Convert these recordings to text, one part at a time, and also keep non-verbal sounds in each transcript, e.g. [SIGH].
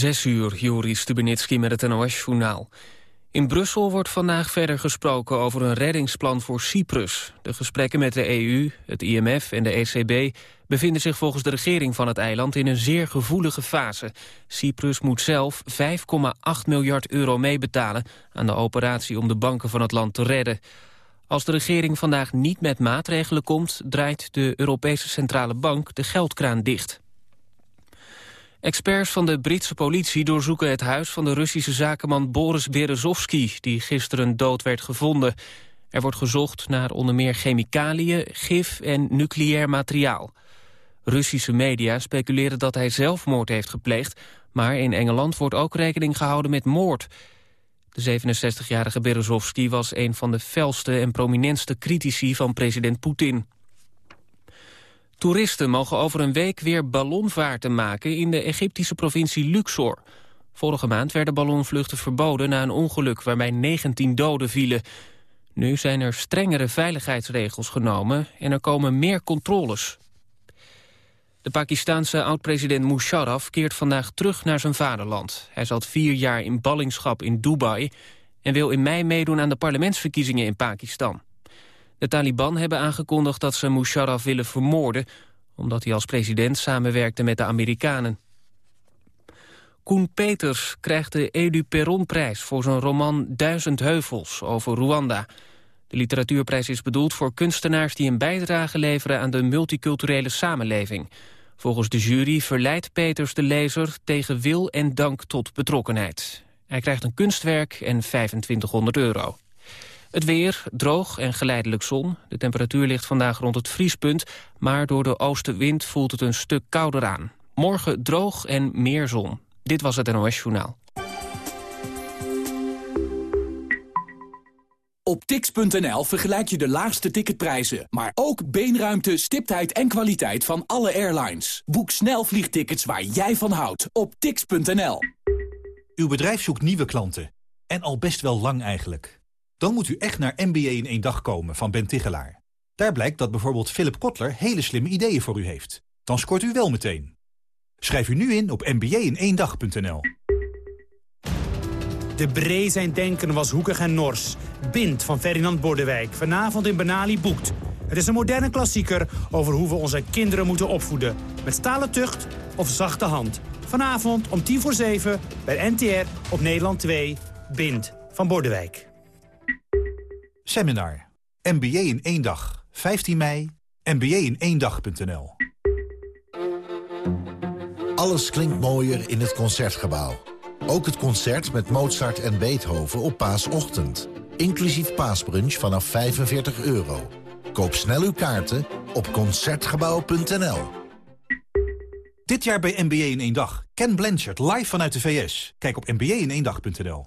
Zes uur, Joris Stubenitski met het NOS-journaal. In Brussel wordt vandaag verder gesproken over een reddingsplan voor Cyprus. De gesprekken met de EU, het IMF en de ECB bevinden zich volgens de regering van het eiland in een zeer gevoelige fase. Cyprus moet zelf 5,8 miljard euro meebetalen aan de operatie om de banken van het land te redden. Als de regering vandaag niet met maatregelen komt, draait de Europese Centrale Bank de geldkraan dicht. Experts van de Britse politie doorzoeken het huis van de Russische zakenman Boris Berezovsky, die gisteren dood werd gevonden. Er wordt gezocht naar onder meer chemicaliën, gif en nucleair materiaal. Russische media speculeren dat hij zelfmoord heeft gepleegd, maar in Engeland wordt ook rekening gehouden met moord. De 67-jarige Berezovsky was een van de felste en prominentste critici van president Poetin. Toeristen mogen over een week weer ballonvaarten maken in de Egyptische provincie Luxor. Vorige maand werden ballonvluchten verboden na een ongeluk waarbij 19 doden vielen. Nu zijn er strengere veiligheidsregels genomen en er komen meer controles. De Pakistanse oud-president Musharraf keert vandaag terug naar zijn vaderland. Hij zat vier jaar in ballingschap in Dubai en wil in mei meedoen aan de parlementsverkiezingen in Pakistan. De Taliban hebben aangekondigd dat ze Musharraf willen vermoorden... omdat hij als president samenwerkte met de Amerikanen. Koen Peters krijgt de Edu Perron-prijs voor zijn roman Duizend Heuvels over Rwanda. De literatuurprijs is bedoeld voor kunstenaars die een bijdrage leveren aan de multiculturele samenleving. Volgens de jury verleidt Peters de lezer tegen wil en dank tot betrokkenheid. Hij krijgt een kunstwerk en 2500 euro. Het weer, droog en geleidelijk zon. De temperatuur ligt vandaag rond het vriespunt... maar door de oostenwind voelt het een stuk kouder aan. Morgen droog en meer zon. Dit was het NOS Journaal. Op tix.nl vergelijk je de laagste ticketprijzen... maar ook beenruimte, stiptheid en kwaliteit van alle airlines. Boek snel vliegtickets waar jij van houdt op tix.nl. Uw bedrijf zoekt nieuwe klanten. En al best wel lang eigenlijk. Dan moet u echt naar MBA in één dag komen van Ben Tigelaar. Daar blijkt dat bijvoorbeeld Philip Kotler hele slimme ideeën voor u heeft. Dan scoort u wel meteen. Schrijf u nu in op mba-in-één-dag.nl. De Bree zijn denken was hoekig en nors. Bind van Ferdinand Bordewijk, vanavond in Benali boekt. Het is een moderne klassieker over hoe we onze kinderen moeten opvoeden. Met stalen tucht of zachte hand. Vanavond om tien voor zeven bij NTR op Nederland 2. Bind van Bordewijk. Seminar. MBA in één dag. 15 mei. MBA in één dag.nl. Alles klinkt mooier in het Concertgebouw. Ook het concert met Mozart en Beethoven op paasochtend. Inclusief paasbrunch vanaf 45 euro. Koop snel uw kaarten op Concertgebouw.nl. Dit jaar bij MBA in één dag. Ken Blanchard live vanuit de VS. Kijk op mba-in-1-dag.nl.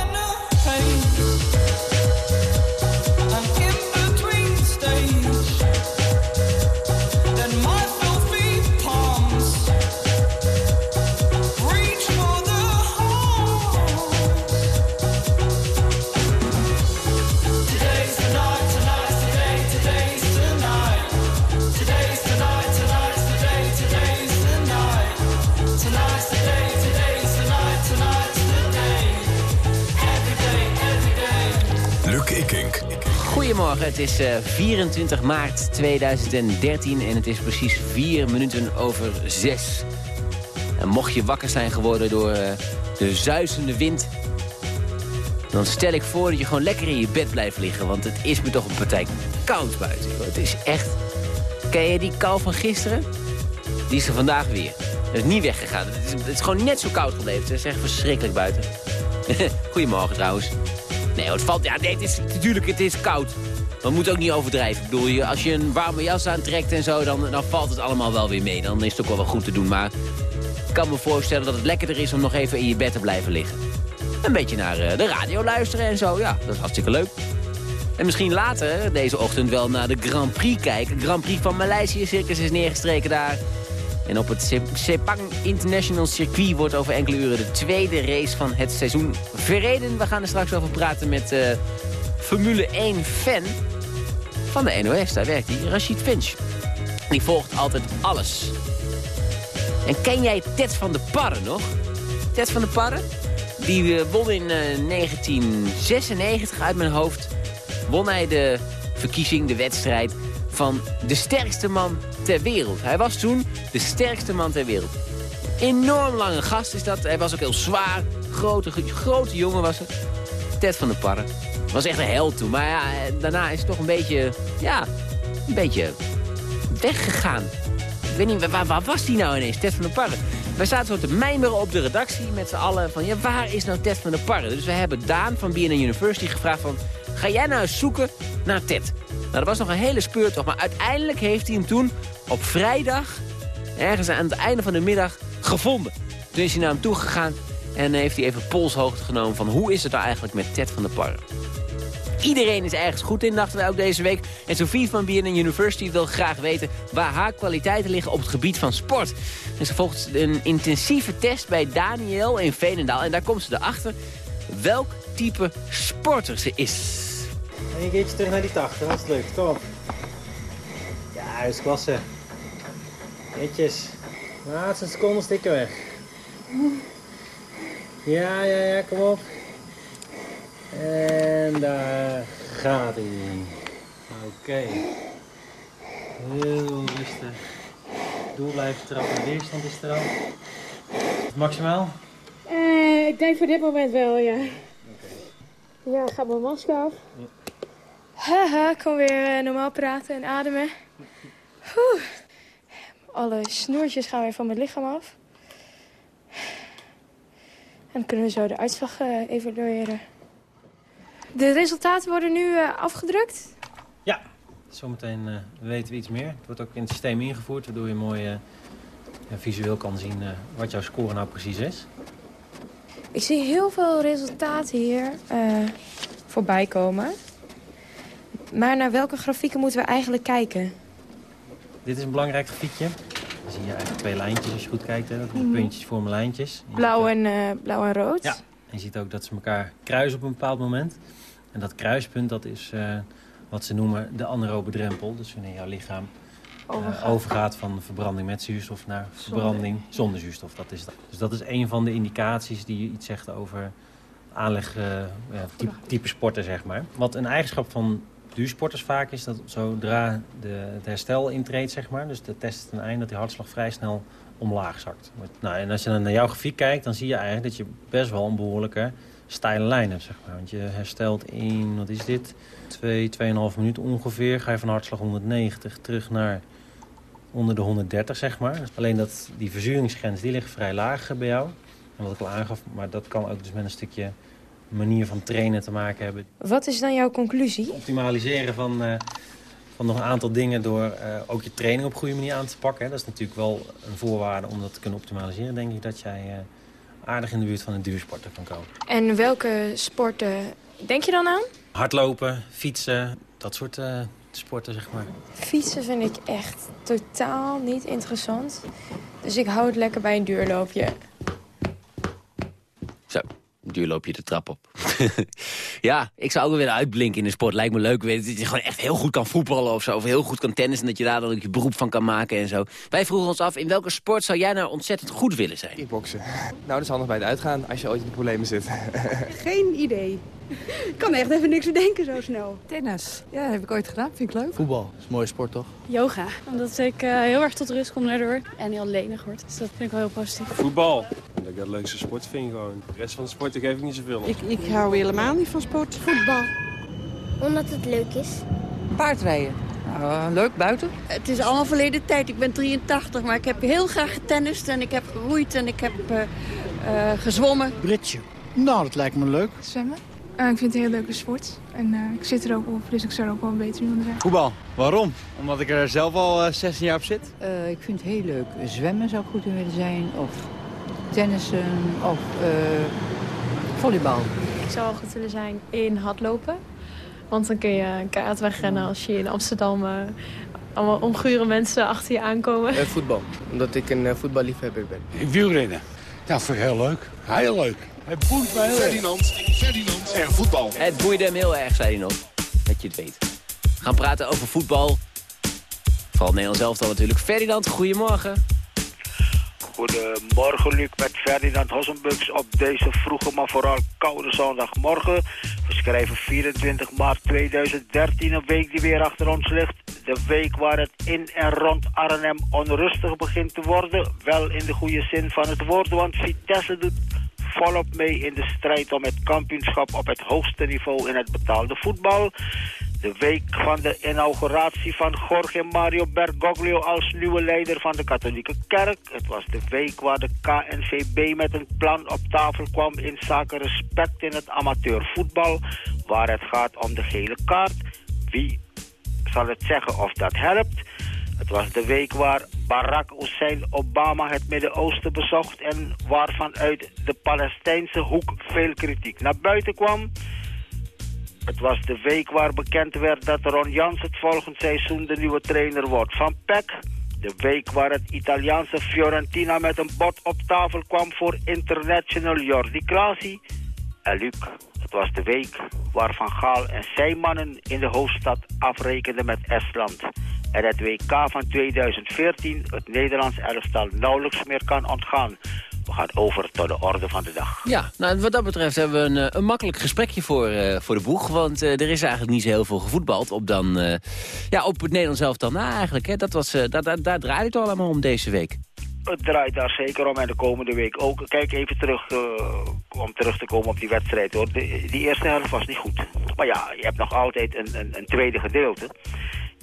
Is 24 eh, maart 2013 en het is precies 4 minuten over 6. En mocht je wakker zijn geworden door uh, de zuizende wind... dan stel ik voor dat je gewoon lekker in je bed blijft liggen... want het is me toch een partij koud buiten. Het is echt... Ken je die kou van gisteren? Die is er vandaag weer. Het is niet weggegaan. Het is, het is gewoon net zo koud gebleven. Het is echt verschrikkelijk buiten. [LAUGHS] Goedemorgen trouwens. Nee, het valt... Ja, nee, is, natuurlijk, het is koud. We moeten ook niet overdrijven. Ik bedoel, als je een warme jas aantrekt en zo, dan, dan valt het allemaal wel weer mee. Dan is het ook wel wel goed te doen. Maar ik kan me voorstellen dat het lekkerder is om nog even in je bed te blijven liggen. Een beetje naar uh, de radio luisteren en zo. Ja, dat is hartstikke leuk. En misschien later deze ochtend wel naar de Grand Prix kijken. Grand Prix van Maleisië Circus is neergestreken daar. En op het Sepang International Circuit wordt over enkele uren de tweede race van het seizoen verreden. We gaan er straks over praten met uh, Formule 1-fan van de NOS. Daar werkt hij, Rashid Finch. Die volgt altijd alles. En ken jij Ted van de Parren nog? Ted van de Parren? Die uh, won in uh, 1996 uit mijn hoofd. Won hij de verkiezing, de wedstrijd van de sterkste man ter wereld. Hij was toen de sterkste man ter wereld. Enorm lange gast is dat. Hij was ook heel zwaar. Grote, grote jongen was het. Ted van der Parren. Was echt een held toen. Maar ja, daarna is het toch een beetje... Ja, een beetje weggegaan. Ik weet niet, waar, waar was die nou ineens, Ted van der Parren? Wij zaten zo te mijmeren op de redactie met z'n allen van... ja, waar is nou Ted van der Parren? Dus we hebben Daan van BNN University gevraagd van... ga jij nou eens zoeken naar Ted? Nou, dat was nog een hele speurtocht. Maar uiteindelijk heeft hij hem toen op vrijdag, ergens aan het einde van de middag, gevonden. Toen is hij naar hem toe gegaan en heeft hij even polshoogte genomen van hoe is het nou eigenlijk met Ted van der Parre. Iedereen is ergens goed in, dachten wij ook deze week. En Sophie van BNN University wil graag weten waar haar kwaliteiten liggen op het gebied van sport. En ze volgt een intensieve test bij Daniel in Veenendaal. En daar komt ze erachter welk type sporter ze is. En je keertje terug naar die 80, dat is leuk, top. Ja, dat is klasse. Netjes. Laatste seconde stikken weg. Ja, ja, ja, kom op. En daar gaat hij. Oké. Heel rustig. Doel blijven trappen, weerstand is er al. Maximaal? Eh, ik denk voor dit moment wel, ja. Oké. Ja, gaat mijn masker af. Ja. Haha, ik kan weer uh, normaal praten en ademen. Oeh. Alle snoertjes gaan weer van mijn lichaam af. En dan kunnen we zo de uitslag uh, evalueren. De resultaten worden nu uh, afgedrukt? Ja, zometeen weten we iets meer. Het wordt ook in het systeem ingevoerd, waardoor je mooi visueel kan zien wat jouw score nou precies is. Ik zie heel veel resultaten hier voorbij komen. Maar naar welke grafieken moeten we eigenlijk kijken? Dit is een belangrijk grafiekje. Dan zie je eigenlijk twee lijntjes als je goed kijkt. Hè. Dat mhm. puntjes vormen lijntjes. Blauw en, uh, blauw en rood? Ja. En je ziet ook dat ze elkaar kruisen op een bepaald moment. En dat kruispunt dat is uh, wat ze noemen de anaerobe drempel. Dus wanneer jouw lichaam uh, overgaat. van verbranding met zuurstof naar verbranding zonder, zuurstof. Dat is dat. Dus dat is een van de indicaties die iets zegt over aanleg, ja, type, type sporten, zeg maar. Wat een eigenschap van duursporters vaak is dat zodra de, het herstel intreedt, zeg maar, dus de test ten einde, dat die hartslag vrij snel omlaag zakt. Nou, en als je dan naar jouw grafiek kijkt, dan zie je eigenlijk dat je best wel een behoorlijke steile lijn hebt, zeg maar. Want je herstelt in, wat is dit, 2, 2,5 minuten ongeveer, ga je van hartslag 190 terug naar onder de 130, zeg maar. Alleen dat die verzuringsgrens, die ligt vrij laag bij jou. En wat ik al aangaf, maar dat kan ook dus met een stukje manier van trainen te maken hebben. Wat is dan jouw conclusie? Het optimaliseren van, uh, van nog een aantal dingen door uh, ook je training op goede manier aan te pakken. Dat is natuurlijk wel een voorwaarde om dat te kunnen optimaliseren. Denk ik dat jij uh, aardig in de buurt van een duursporter kan komen. En welke sporten denk je dan aan? Hardlopen, fietsen, dat soort sporten zeg maar. Fietsen vind ik echt totaal niet interessant. Dus ik hou het lekker bij een duurloopje. Zo, duur loop je de trap op. [LAUGHS] ja, ik zou ook weer uitblinken in de sport. Lijkt me leuk dat je gewoon echt heel goed kan voetballen of zo. Of heel goed kan tennissen en dat je daar dan ook je beroep van kan maken en zo. Wij vroegen ons af, in welke sport zou jij nou ontzettend goed willen zijn? Kickboksen. Nou, dat is handig bij het uitgaan als je ooit in de problemen zit. [LAUGHS] Geen idee. Ik kan echt even niks bedenken zo snel. Tennis. Ja, dat heb ik ooit gedaan. Vind ik leuk. Voetbal. Dat is een mooie sport, toch? Yoga. Omdat ik uh, heel erg tot rust kom daardoor. En heel lenig word. Dus dat vind ik wel heel positief. Voetbal. Dat ik het leukste sport vind gewoon. De rest van de sport geef ik niet zoveel Ik, ik hou helemaal niet van sport. Voetbal. Omdat het leuk is. Paardrijden. Nou, leuk, buiten. Het is allemaal verleden tijd. Ik ben 83, maar ik heb heel graag getennist en ik heb geroeid en ik heb uh, uh, gezwommen. Britje. Nou, dat lijkt me leuk. Zwemmen. Uh, ik vind het een heel leuke sport. En uh, ik zit er ook op, dus ik zou er ook wel een beter in zijn. Voetbal. Waarom? Omdat ik er zelf al uh, 16 jaar op zit? ik vind het heel leuk. Zwemmen zou goed in willen zijn. Of tennissen. Of volleybal. Ik zou wel goed willen zijn in hardlopen. Want dan kun je een kaart wegrennen als je in Amsterdam allemaal ongure mensen achter je aankomen? Voetbal, omdat ik een uh, voetballiefhebber ben. Wielrennen. Ja, vind ik heel leuk. Heel leuk. Het boeit mij heel Ferdinand, Ferdinand en voetbal. Het boeide hem heel erg, zei hij nog. Dat je het weet. We gaan praten over voetbal. Vooral Nederland zelf dan natuurlijk. Ferdinand, goedemorgen. Goedemorgen Luc met Ferdinand Hossenbux op deze vroege maar vooral koude zondagmorgen. We schrijven 24 maart 2013, een week die weer achter ons ligt. De week waar het in en rond Arnhem onrustig begint te worden. Wel in de goede zin van het woord, want Vitesse doet volop mee in de strijd om het kampioenschap op het hoogste niveau in het betaalde voetbal. De week van de inauguratie van Jorge Mario Bergoglio als nieuwe leider van de katholieke kerk. Het was de week waar de KNVB met een plan op tafel kwam in zaken respect in het amateurvoetbal. Waar het gaat om de gele kaart. Wie zal het zeggen of dat helpt? Het was de week waar Barack Hussein Obama het Midden-Oosten bezocht... en waarvan uit de Palestijnse hoek veel kritiek naar buiten kwam. Het was de week waar bekend werd dat Ron Jans het volgend seizoen de nieuwe trainer wordt van PEC. De week waar het Italiaanse Fiorentina met een bod op tafel kwam voor international Jordi Klasi. En Luc, het was de week waar Van Gaal en zijn mannen in de hoofdstad afrekenden met Estland. En het WK van 2014 het Nederlands elftal nauwelijks meer kan ontgaan. We gaan over tot de orde van de dag. Ja, nou, wat dat betreft hebben we een, een makkelijk gesprekje voor, uh, voor de boeg. Want uh, er is eigenlijk niet zo heel veel gevoetbald op, dan, uh, ja, op het Nederlands elftal na eigenlijk. Hè. Dat was, daar, daar, daar draait het allemaal om deze week. Het draait daar zeker om en de komende week ook. Kijk even terug, om terug te komen op die wedstrijd hoor. De, die eerste helft was niet goed. Maar ja, je hebt nog altijd een, een, een tweede gedeelte.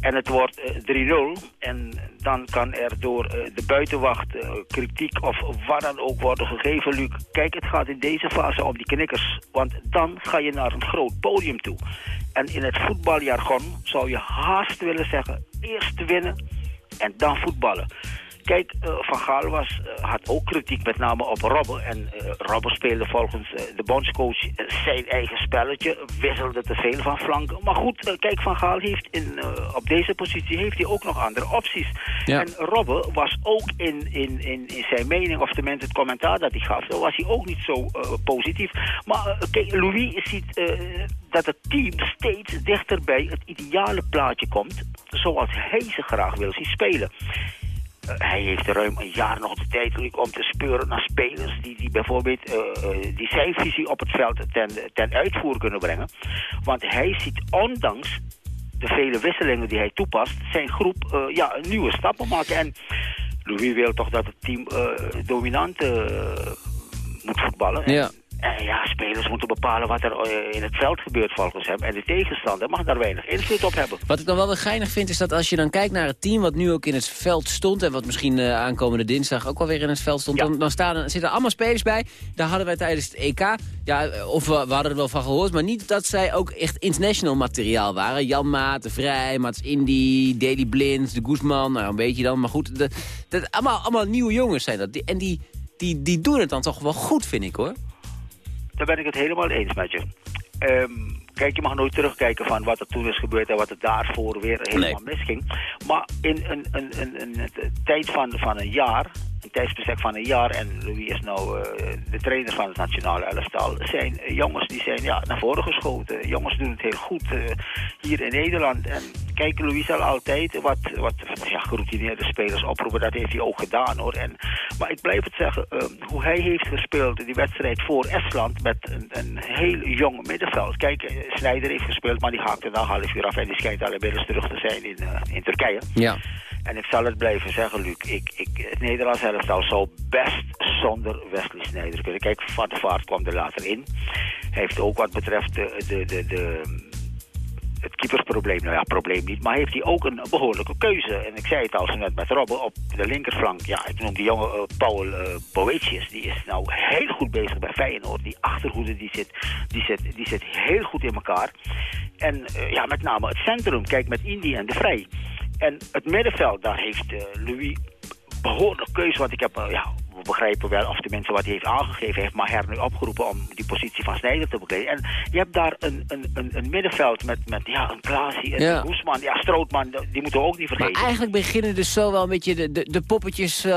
En het wordt uh, 3-0. En dan kan er door uh, de buitenwacht uh, kritiek of wat dan ook worden gegeven, Luc. Kijk, het gaat in deze fase om die knikkers. Want dan ga je naar een groot podium toe. En in het voetbaljargon zou je haast willen zeggen... eerst winnen en dan voetballen. Kijk, uh, Van Gaal was, uh, had ook kritiek met name op Robben. En uh, Robben speelde volgens de bondscoach zijn eigen spelletje. Wisselde te veel van flanken. Maar goed, kijk, Van Gaal heeft in, op deze positie heeft hij ook nog andere opties. Ja. En Robben was ook in, in, in, in zijn mening, of tenminste het commentaar dat hij gaf... was hij ook niet zo positief. Maar kijk, Louis ziet dat het team steeds dichter bij het ideale plaatje komt... zoals hij ze graag wil zien spelen hij heeft ruim een jaar nog de tijd om te speuren naar spelers die, die bijvoorbeeld uh, die zijn visie op het veld ten, ten uitvoer kunnen brengen. Want hij ziet ondanks de vele wisselingen die hij toepast, zijn groep uh, ja, nieuwe stappen maken. En Louis wil toch dat het team dominant moet voetballen. Ja. Ja, spelers moeten bepalen wat er in het veld gebeurt volgens hem. En de tegenstander mag daar weinig invloed op hebben. Wat ik dan wel weer geinig vind is dat als je dan kijkt naar het team... wat nu ook in het veld stond en wat misschien uh, aankomende dinsdag ook alweer in het veld stond... Ja. dan, dan, staan, dan zitten allemaal spelers bij. Daar hadden wij tijdens het EK, ja, of we, we, hadden er wel van gehoord... maar niet dat zij ook echt international materiaal waren. Jan Maat, De Vrij, Mats Indy, Daily Blind, De Guzman, nou een beetje dan. Maar goed, de, de, allemaal, allemaal nieuwe jongens zijn dat. Die, en die, die, die doen het dan toch wel goed, vind ik hoor. Daar ben ik het helemaal eens met je. Um, kijk, je mag nooit terugkijken van wat er toen is gebeurd en wat er daarvoor weer helemaal nee. misging. Maar in een, een, een, een, tijd van, van een jaar, tijdsbestek van een jaar, en Louis is nou uh, de trainer van het nationale elftal, zijn jongens die zijn ja, naar voren geschoten. Jongens doen het heel goed uh, hier in Nederland. En kijk, Louis zal altijd wat, wat ja, geroutineerde spelers oproepen. Dat heeft hij ook gedaan hoor. En, maar ik blijf het zeggen, uh, hoe hij heeft gespeeld die wedstrijd voor Estland met een, een heel jong middenveld. Kijk, Snijder heeft gespeeld, maar die haakte na half uur af en die schijnt al inmiddels terug te zijn in, in Turkije. Ja. En ik zal het blijven zeggen, Luc. Ik, ik, het Nederlands elftal zou best zonder Wesley Sneijder kunnen. Kijk, Van der Vaart kwam er later in. Hij heeft ook wat betreft de, de, de, de het keepersprobleem, nou ja, probleem niet, maar heeft hij ook een behoorlijke keuze. En ik zei het al zo net met Robben, op de linkerflank, ja, ik noem die jonge uh, Paul uh, Boetius, die is nou heel goed bezig bij Feyenoord. Die achterhoede, die zit, die zit, die zit heel goed in elkaar. En uh, ja, met name het centrum, kijk met Indy en De Vrij. En het middenveld, daar heeft Louis behoorlijk keuze, want ik heb ja, begrijpen wel, of tenminste wat hij heeft aangegeven, heeft Maher nu opgeroepen om die positie van Snijder te bekleden. En je hebt daar een, een, een, een middenveld met, met ja, een Klaasie, een Ja. Hoesman, ja, Strootman, die moeten we ook niet Maar vergeten. eigenlijk beginnen dus zo wel een beetje de, de, de, poppetjes, eh,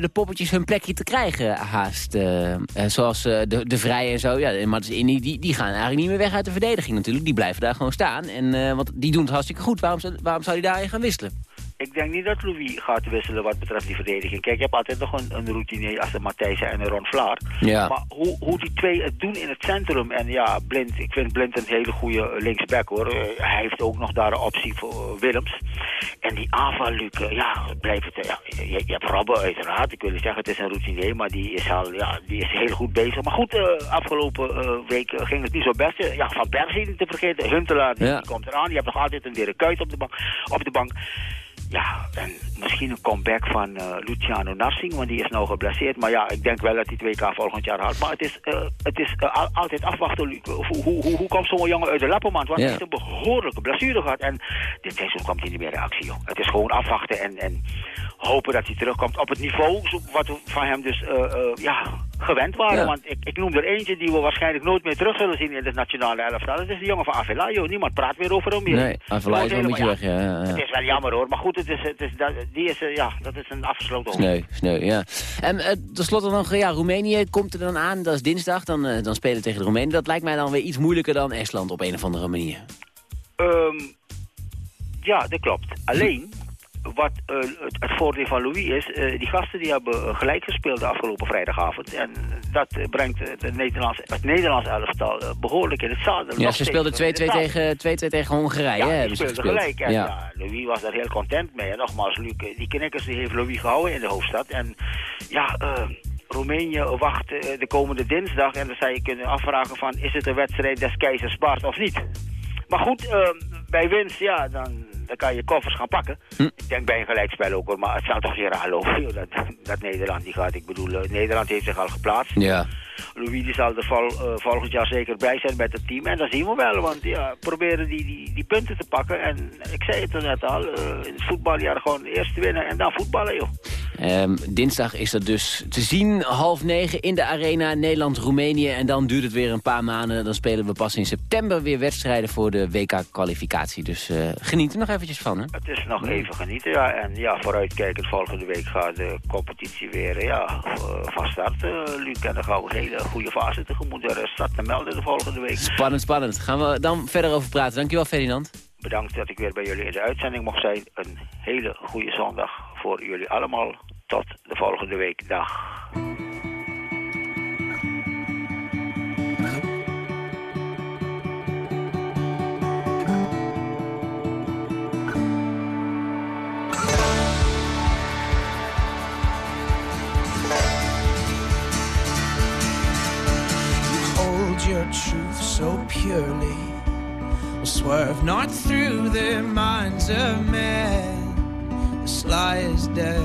de poppetjes hun plekje te krijgen haast. eh, eh, zoals de, de Vrije en zo. Ja, Martens Indy, die, die gaan eigenlijk niet meer weg uit de verdediging natuurlijk. Die blijven daar gewoon staan. En, want die doen het hartstikke goed. Waarom, zou- waarom zou die daarin gaan wisselen? Ik denk niet dat Louis gaat wisselen wat betreft die verdediging. Kijk, je hebt altijd nog een, een routine als een Matthijsen en een Ron Vlaar. Ja. Maar hoe, hoe die twee het doen in het centrum. En ja, Blind, ik vind Blind een hele goede linksback hoor. Eh, hij heeft ook nog daar een optie voor eh, Willems. En die aanval, Luc, eh, ja, blijft het. ja, je, je hebt Robben uiteraard. Ik wil niet zeggen het is een routinier, maar die is al ja, die is heel goed bezig. Maar goed, eh, afgelopen week eh, ging het niet zo best. Ja, Van Persie niet te vergeten. Huntelaar, die, Ja. die komt eraan. Je hebt nog altijd een Dirk Kuyt op de bank. Op de bank. Ja, en misschien een comeback van eh, Luciano Narsing, want die is nou geblesseerd. Maar ja, ik denk wel dat hij 2K volgend jaar haalt. Maar het is, eh, het is eh, al- altijd afwachten. Hoe, hoe, hoe, komt zo'n jongen uit de lappenmand? Want Ja. hij heeft een behoorlijke blessure gehad. En dit seizoen komt hij niet meer in actie, joh. Het is gewoon afwachten en, en hopen dat hij terugkomt op het niveau wat we van hem dus ja, gewend waren. Ja. Want ik, ik noem er eentje die we waarschijnlijk nooit meer terug zullen zien in het nationale elftal. Dat is de jongen van Avelayo. Niemand praat meer over hem meer. Nee, Avalai is wel een beetje weg. Ja, ja, Het is wel jammer hoor, maar goed, het is, het is, dat, die is, eh, ja, dat is een afgesloten hoofd. Sneu, sneu, ja. En uh, tenslotte nog, ja, Roemenië komt er dan aan. Dat is dinsdag, dan, eh, dan spelen we tegen de Roemenen. Dat lijkt mij dan weer iets moeilijker dan Estland op een of andere manier. Ehm, ja, dat klopt. Alleen, wat eh, het, het voordeel van Louis is, eh, die gasten die hebben eh, gelijk gespeeld de afgelopen vrijdagavond. En dat brengt het Nederlands, het Nederlands elftal eh, behoorlijk in het zadel. Ja, ze speelden 2-2 in het zadel. tegen, 2-2 tegen Hongarije, Ja, hè, die speelden gelijk. En ja. ja. Louis was daar heel content mee. En nogmaals, Luc, die knikkers die heeft Louis gehouden in de hoofdstad. En ja, Roemenië wacht de komende dinsdag. En dan zou je kunnen afvragen van, is het een wedstrijd des keizers Bart of niet? Maar goed, eh, bij winst, ja, dan, dan kan je koffers gaan pakken. Hm. Ik denk bij een gelijkspel ook hoor, maar het zou toch weer raar lopen dat, dat Nederland die gaat. Ik bedoel, eh, Nederland heeft zich al geplaatst. Ja. Louis die zal er vol, eh, volgend jaar zeker bij zijn met het team. En dat zien we wel, want ja, proberen die, die, die punten te pakken. En ik zei het er net al, eh, in het voetbaljaar gewoon eerst winnen en dan voetballen, joh. Ehm, dinsdag is dat dus te zien, half negen in de arena Nederland-Roemenië. En dan duurt het weer een paar maanden. Dan spelen we pas in september weer wedstrijden voor de WK-kwalificatie. Dus eh, geniet er nog eventjes van, hè? Het is nog even genieten, ja. En ja, vooruitkijkend, volgende week gaat de competitie weer ja, eh, van start, eh, Luc. En dan gaan we een hele goede fase tegemoet. Er staat te melden de volgende week. Spannend, spannend. Gaan we dan verder over praten. Dankjewel, Ferdinand. Bedankt dat ik weer bij jullie in de uitzending mocht zijn. Een hele goede zondag voor jullie allemaal. Tot de volgende week. Dag. Your truth so purely will swerve not through the minds of men. The sly is dead.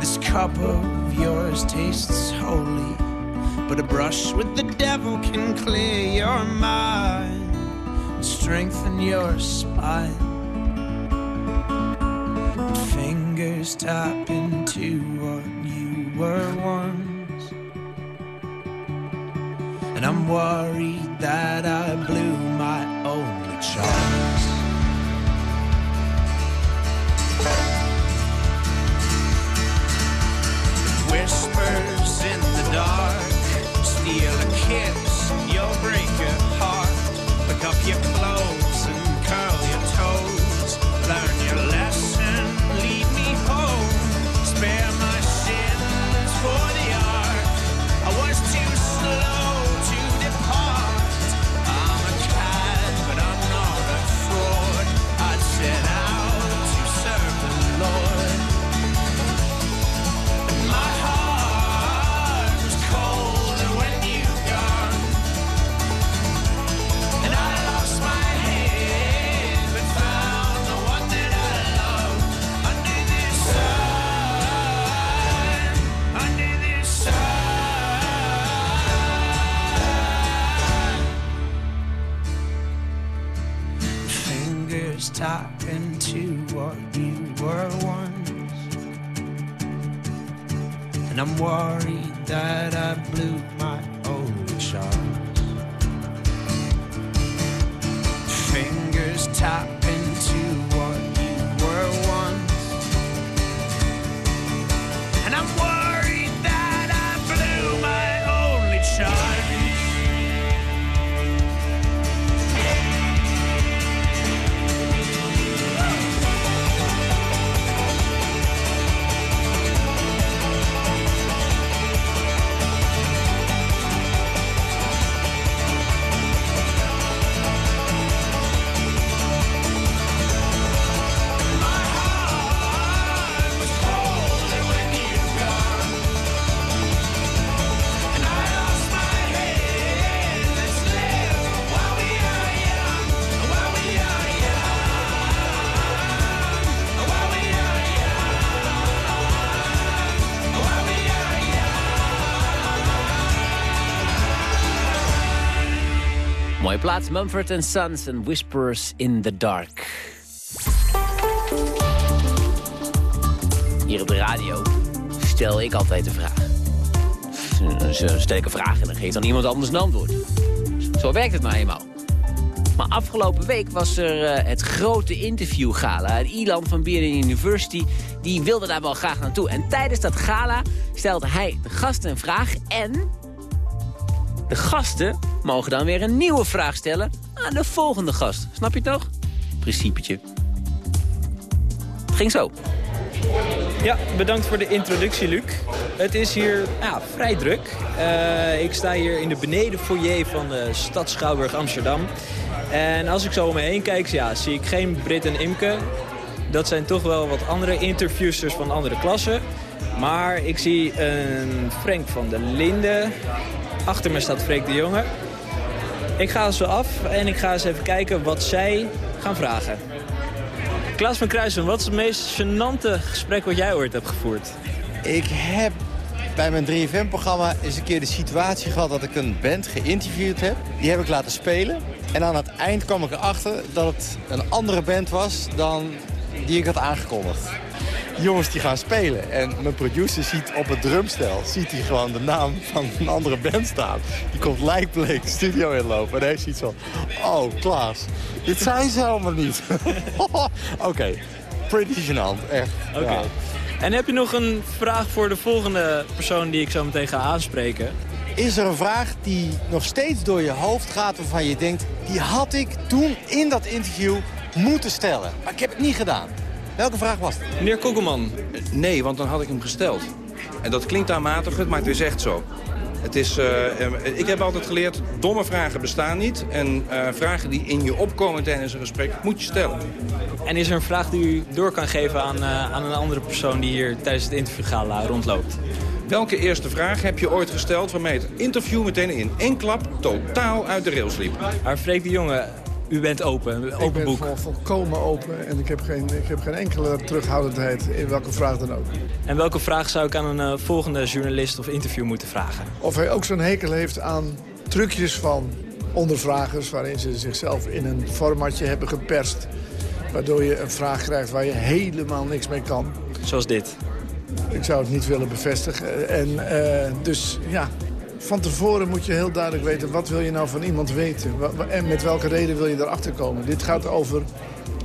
This cup of yours tastes holy, but a brush with the devil can clear your mind and strengthen your spine. Fingers tap into what you were once. And I'm worried that I blew my only chance. Whispers in Mooie plaats, Mumford Sons en Whispers in the Dark. Hier op de radio stel ik altijd de vraag. Zo stel ik een vraag en dan geeft dan iemand anders een antwoord. Zo werkt het nou eenmaal. Maar afgelopen week was er eh, het grote interviewgala. En Ilan van BNN University die wilde daar wel graag naartoe. En tijdens dat gala stelde hij de gasten een vraag en de gasten mogen dan weer een nieuwe vraag stellen aan de volgende gast. Snap je het nog? Principetje. Ging zo. Ja, bedankt voor de introductie, Luc. Het is hier ja, vrij druk. Uh, ik sta hier in de benedenfoyer van de stad Schouwburg Amsterdam. En als ik zo om me heen kijk, ja, zie ik geen Brit en Imke. Dat zijn toch wel wat andere interviewsters van andere klassen. Maar ik zie een Frank van der Linden. Achter me staat Freek de Jonge. Ik ga zo af en ik ga eens even kijken wat zij gaan vragen. Klaas van Kruisen, wat is het meest gênante gesprek wat jij ooit hebt gevoerd? Ik heb bij mijn 3FM-programma eens een keer de situatie gehad dat ik een band geïnterviewd heb. Die heb ik laten spelen. En aan het eind kwam ik erachter dat het een andere band was dan die ik had aangekondigd. Die jongens die gaan spelen. En mijn producer ziet op het drumstel ziet hij gewoon de naam van een andere band staan. Die komt lijkbleek de studio inlopen. En hij ziet zo, oh Klaas, dit zijn ze helemaal niet. [LAUGHS] Oké, okay. pretty gênant, echt. Oké. Okay. Ja. En heb je nog een vraag voor de volgende persoon die ik zo meteen ga aanspreken? Is er een vraag die nog steeds door je hoofd gaat waarvan je denkt... die had ik toen in dat interview moeten stellen. Maar ik heb het niet gedaan. Welke vraag was het? Meneer Kogelman. Nee, want dan had ik hem gesteld. En dat klinkt aanmatigend, maar het is echt zo. Het is, uh, ik heb altijd geleerd, domme vragen bestaan niet. En uh, vragen die in je opkomen tijdens een gesprek moet je stellen. En is er een vraag die u door kan geven aan, uh, aan een andere persoon die hier tijdens het interviewgala rondloopt? Welke eerste vraag heb je ooit gesteld waarmee het interview meteen in één klap totaal uit de rails liep? Maar Freek de Jonge, u bent open, open ik ben boek. Vol, volkomen open en ik heb, geen, ik heb geen enkele terughoudendheid in welke vraag dan ook. En welke vraag zou ik aan een uh, volgende journalist of interview moeten vragen? Of hij ook zo'n hekel heeft aan trucjes van ondervragers... waarin ze zichzelf in een formatje hebben geperst... waardoor je een vraag krijgt waar je helemaal niks mee kan. Zoals dit? Ik zou het niet willen bevestigen. En uh, dus ja, van tevoren moet je heel duidelijk weten... wat wil je nou van iemand weten? En met welke reden wil je erachter komen? Dit gaat over,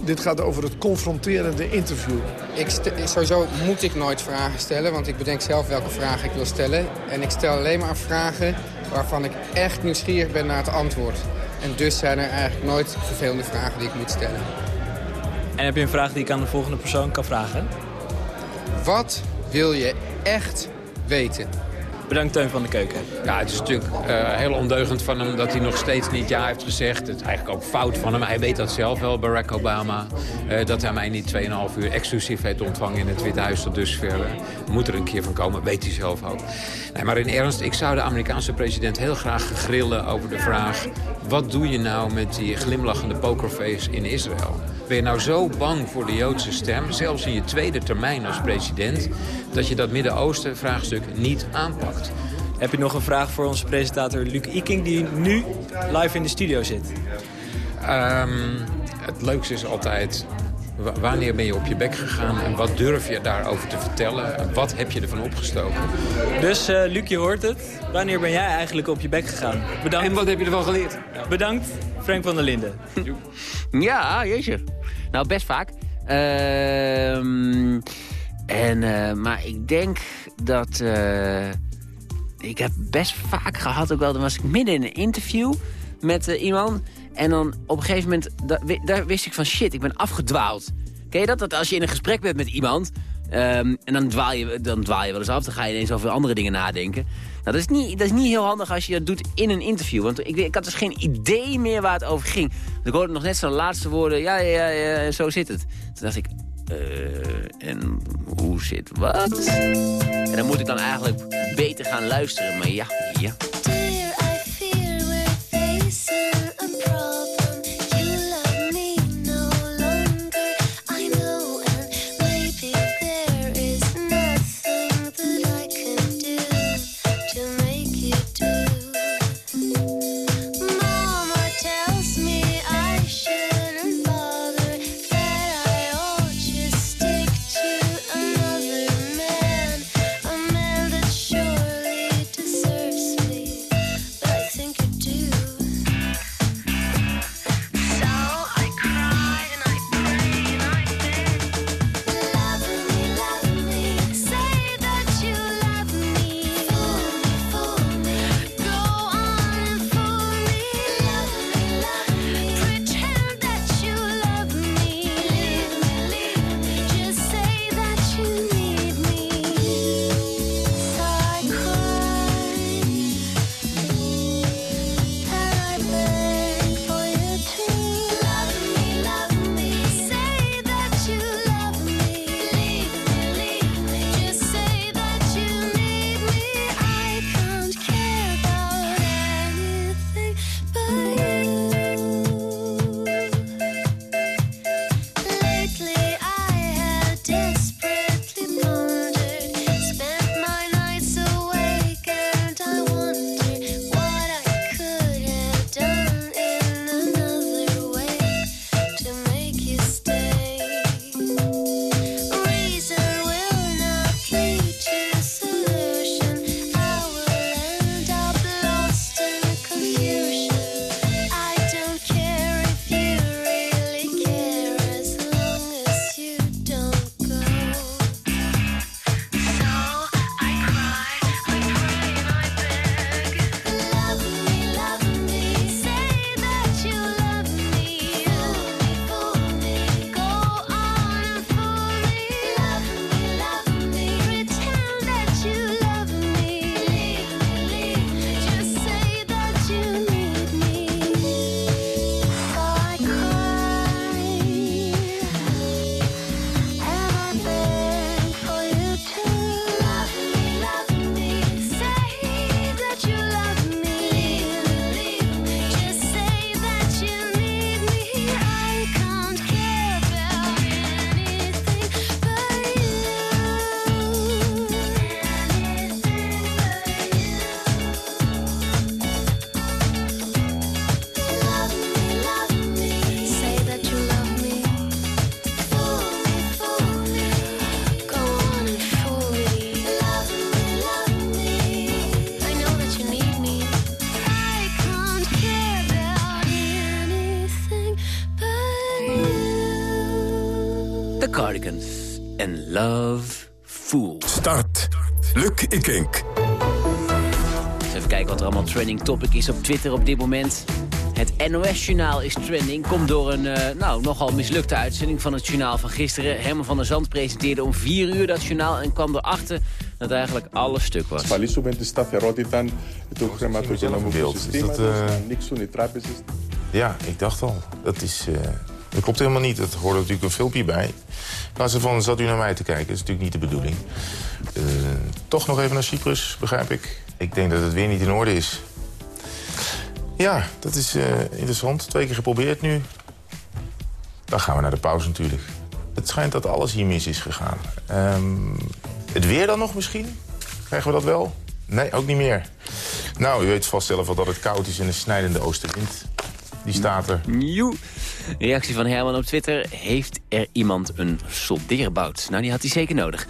dit gaat over het confronterende interview. Ik sowieso moet ik nooit vragen stellen, want ik bedenk zelf welke vragen ik wil stellen. En ik stel alleen maar vragen waarvan ik echt nieuwsgierig ben naar het antwoord. En dus zijn er eigenlijk nooit vervelende vragen die ik moet stellen. En heb je een vraag die ik aan de volgende persoon kan vragen? Wat wil je echt weten? Bedankt Teun van de Keuken. Ja, het is natuurlijk uh, heel ondeugend van hem dat hij nog steeds niet ja heeft gezegd. Het is eigenlijk ook fout van hem. Hij weet dat zelf wel, Barack Obama. Uh, dat hij mij niet 2,5 uur exclusief heeft ontvangen in het Witte Huis tot dusver. moet er een keer van komen, weet hij zelf ook. Nee, maar in ernst, ik zou de Amerikaanse president heel graag grillen over de vraag... wat doe je nou met die glimlachende pokerface in Israël? Ben je nou zo bang voor de Joodse stem, zelfs in je tweede termijn als president... dat je dat Midden-Oosten vraagstuk niet aanpakt? Heb je nog een vraag voor onze presentator Luc Iking... die nu live in de studio zit? Um, het leukste is altijd wanneer ben je op je bek gegaan en wat durf je daarover te vertellen? En wat heb je ervan opgestoken? Dus eh Luc, je hoort het. Wanneer ben jij eigenlijk op je bek gegaan? Bedankt. En wat heb je ervan geleerd? Bedankt, Frank van der Linden. Ja, jeetje. Nou, best vaak. Ehm, en, eh, maar ik denk dat... eh, ik heb best vaak gehad, ook wel, dan was ik midden in een interview met iemand. En dan op een gegeven moment, daar wist ik van shit, ik ben afgedwaald. Ken je dat? Dat als je in een gesprek bent met iemand... ehm, en dan dwaal, je, dan dwaal je wel eens af, dan ga je ineens over andere dingen nadenken. Nou, dat is, niet, dat is niet heel handig als je dat doet in een interview. Want ik, ik had dus geen idee meer waar het over ging. Dus ik hoorde nog net zijn laatste woorden, ja, ja, ja, ja, zo zit het. Toen dacht ik, eh, en hoe zit wat? En dan moet ik dan eigenlijk beter gaan luisteren. Maar ja, ja. The Ik denk. Even kijken wat er allemaal trending topic is op Twitter op dit moment. Het NOS-journaal is trending. Komt door een eh, nou, nogal mislukte uitzending van het journaal van gisteren. Herman van der Zand presenteerde om 4 uur dat journaal... en kwam erachter dat eigenlijk alles stuk was. Spalisu bent de staf Rotitan. het is systeem. Eh, niks van die trapjes. Ja, ik dacht al. Dat is... Eh, dat klopt helemaal niet. Dat hoorde natuurlijk een filmpje bij. Maar ze van, zat u naar mij te kijken? Dat is natuurlijk niet de bedoeling. Eh, toch nog even naar Cyprus, begrijp ik. Ik denk dat het weer niet in orde is. Ja, dat is eh, interessant. Twee keer geprobeerd nu. Dan gaan we naar de pauze natuurlijk. Het schijnt dat alles hier mis is gegaan. Ehm, het weer dan nog misschien? Krijgen we dat wel? Nee, ook niet meer. Nou, u weet vast zelf wel dat het koud is en een snijdende oostenwind. Die staat er. Joe. Reactie van Herman op Twitter. Heeft er iemand een soldeerbout? Nou, die had hij zeker nodig.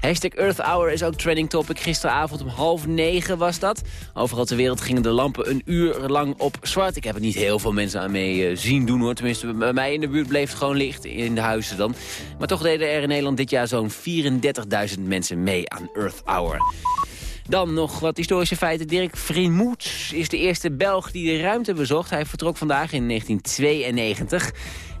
Hashtag Earth Hour is ook trending topic. Gisteravond om half negen was dat. Overal ter wereld gingen de lampen een uur lang op zwart. Ik heb er niet heel veel mensen aan mee eh, zien doen hoor. Tenminste, bij mij in de buurt bleef het gewoon licht. In de huizen dan. Maar toch deden er in Nederland dit jaar zo'n 34.000 mensen mee aan Earth Hour. Dan nog wat historische feiten. Dirk Vriemoets is de eerste Belg die de ruimte bezocht. Hij vertrok vandaag in 1992.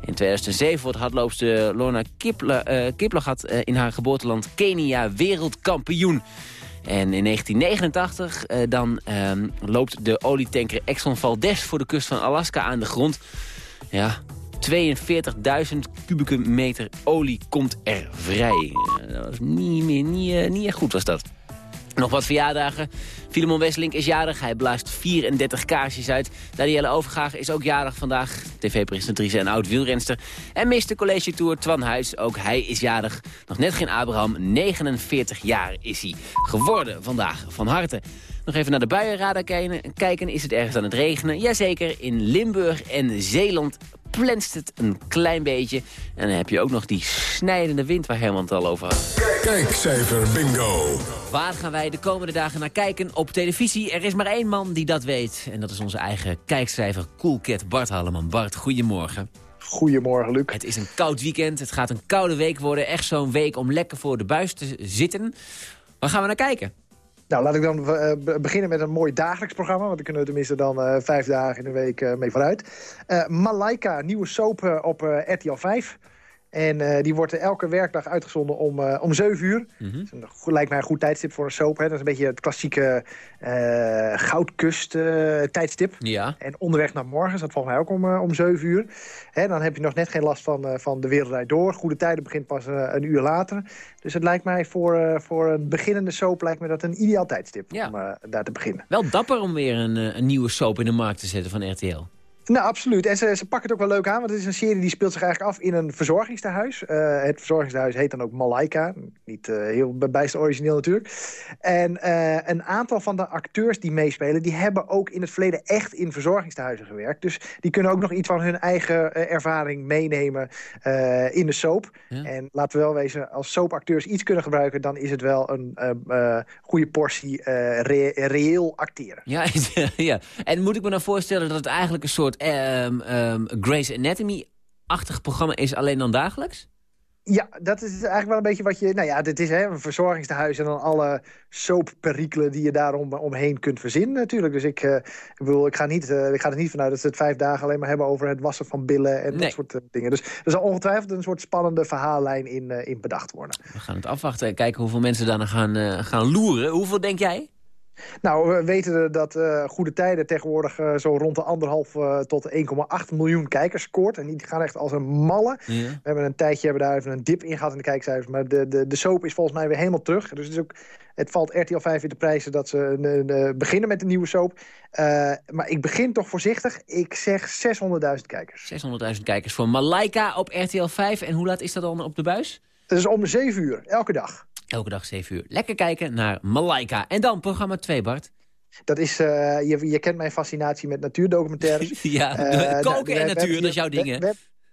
In 2007 wordt hardloopster Lorna Kipla, uh, Kiplagat uh, in haar geboorteland Kenia wereldkampioen. En in 1989 uh, dan ehm, loopt de olietanker Exxon Valdez voor de kust van Alaska aan de grond. Ja, 42.000 kubieke meter olie komt er vrij. dat was niet, meer, niet, niet goed was dat. Nog wat verjaardagen. Filemon Wesselink is jarig. Hij blaast 34 kaarsjes uit. Danielle Overgaag is ook jarig vandaag. TV-presentatrice en oud-wielrenster. En Mr. College Tour Twan Huis. Ook hij is jarig. Nog net geen Abraham. 49 jaar is hij geworden vandaag. Van harte. Nog even naar de buienradar kijken. Is het ergens aan het regenen? Jazeker. In Limburg en Zeeland plenst het een klein beetje. En dan heb je ook nog die snijdende wind waar Herman het al over had. Kijkcijfer bingo. Waar gaan wij de komende dagen naar kijken op televisie? Er is maar één man die dat weet. En dat is onze eigen kijkcijfer Coolcat Bart Halleman. Bart, goedemorgen. Goedemorgen, Luc. Het is een koud weekend. Het gaat een koude week worden. Echt zo'n week om lekker voor de buis te zitten. Waar gaan we naar kijken? Nou, laat ik dan uh, beginnen met een mooi dagelijks programma. Want daar kunnen we tenminste dan uh, vijf dagen in de week uh, mee vooruit. Malaika, nieuwe soap op RTL 5. En uh, die wordt elke werkdag uitgezonden om, uh, om 7 uur. Mm -hmm. dat lijkt mij een goed tijdstip voor een soap. Hè. Dat is een beetje het klassieke uh, goudkust tijdstip. Ja. En onderweg naar morgen is dat volgens mij ook om, om 7 uur. Hè, dan heb je nog net geen last van, van de wereldrijd door. Goede tijden begint pas een uur later. Dus het lijkt mij voor, voor een beginnende soap lijkt me dat een ideaal tijdstip ja. om daar te beginnen. Wel dapper om weer een, een nieuwe soap in de markt te zetten van RTL. Nou, absoluut. En ze, ze pakken het ook wel leuk aan, want het is een serie die speelt zich eigenlijk af in een verzorgingstehuis. Uh, het verzorgingstehuis heet dan ook Malaika. Niet uh, heel bijst origineel natuurlijk. En uh, een aantal van de acteurs die meespelen, die hebben ook in het verleden echt in verzorgingstehuizen gewerkt. Dus die kunnen ook nog iets van hun eigen ervaring meenemen in de soap. Ja. En laten we wel wezen, als soapacteurs iets kunnen gebruiken, dan is het wel een goede portie re reëel acteren. Ja, [LAUGHS] ja, en moet ik me nou voorstellen dat het eigenlijk een soort um, um, Grey's Anatomy-achtig programma is, alleen dan dagelijks? Ja, dat is eigenlijk wel een beetje wat je... Nou ja, dit is hè, een verzorgingstehuis en dan alle soapperikelen die je daarom omheen kunt verzinnen natuurlijk. Dus ik, uh, ik bedoel, ik ga, niet, uh, ik ga er niet vanuit dat ze het vijf dagen alleen maar hebben over het wassen van billen en nee. dat soort uh, dingen. Dus er zal ongetwijfeld een soort spannende verhaallijn in, in bedacht worden. We gaan het afwachten en kijken hoeveel mensen daarna gaan, gaan loeren. Hoeveel denk jij? Nou, we weten dat uh, Goede Tijden tegenwoordig uh, zo rond de anderhalf uh, tot 1,8 miljoen kijkers scoort. En die gaan echt als een malle. Ja. We hebben een tijdje hebben daar even een dip in gehad in de kijkcijfers. Maar de, de, de soap is volgens mij weer helemaal terug. Dus het, is ook, het valt RTL 5 in de prijzen dat ze beginnen met de nieuwe soap. maar ik begin toch voorzichtig. Ik zeg 600.000 kijkers. 600.000 kijkers voor Malaika op RTL 5. En hoe laat is dat dan op de buis? Dat is om 7 uur, elke dag. Elke dag 7 uur. Lekker kijken naar Malaika. En dan programma 2, Bart. Dat is, uh, je, je kent mijn fascinatie met natuurdocumentaires. [LAUGHS] ja, uh, [LAUGHS] koken en natuur, dat is jouw ding, hè?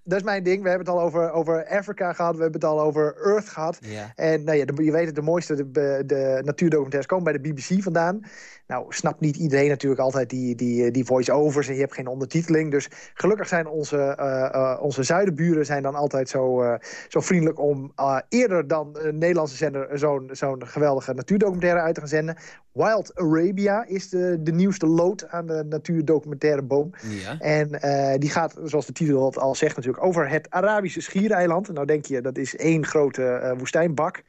Dat is mijn ding. We hebben het al over, over Afrika gehad. We hebben het al over Earth gehad. Ja. En nou ja, de, je weet het, de mooiste de, de natuurdocumentaires komen bij de BBC vandaan. Nou, snapt niet iedereen natuurlijk altijd die, die, die voice-overs en je hebt geen ondertiteling. Dus gelukkig zijn onze, uh, uh, onze zuidenburen zijn dan altijd zo, uh, zo vriendelijk om eerder dan een Nederlandse zender zo'n zo'n geweldige natuurdocumentaire uit te gaan zenden. Wild Arabia is de, de nieuwste lood aan de natuurdocumentaire boom. Ja. En die gaat, zoals de titel al zegt natuurlijk, over het Arabische schiereiland. Nou denk je, dat is één grote woestijnbak.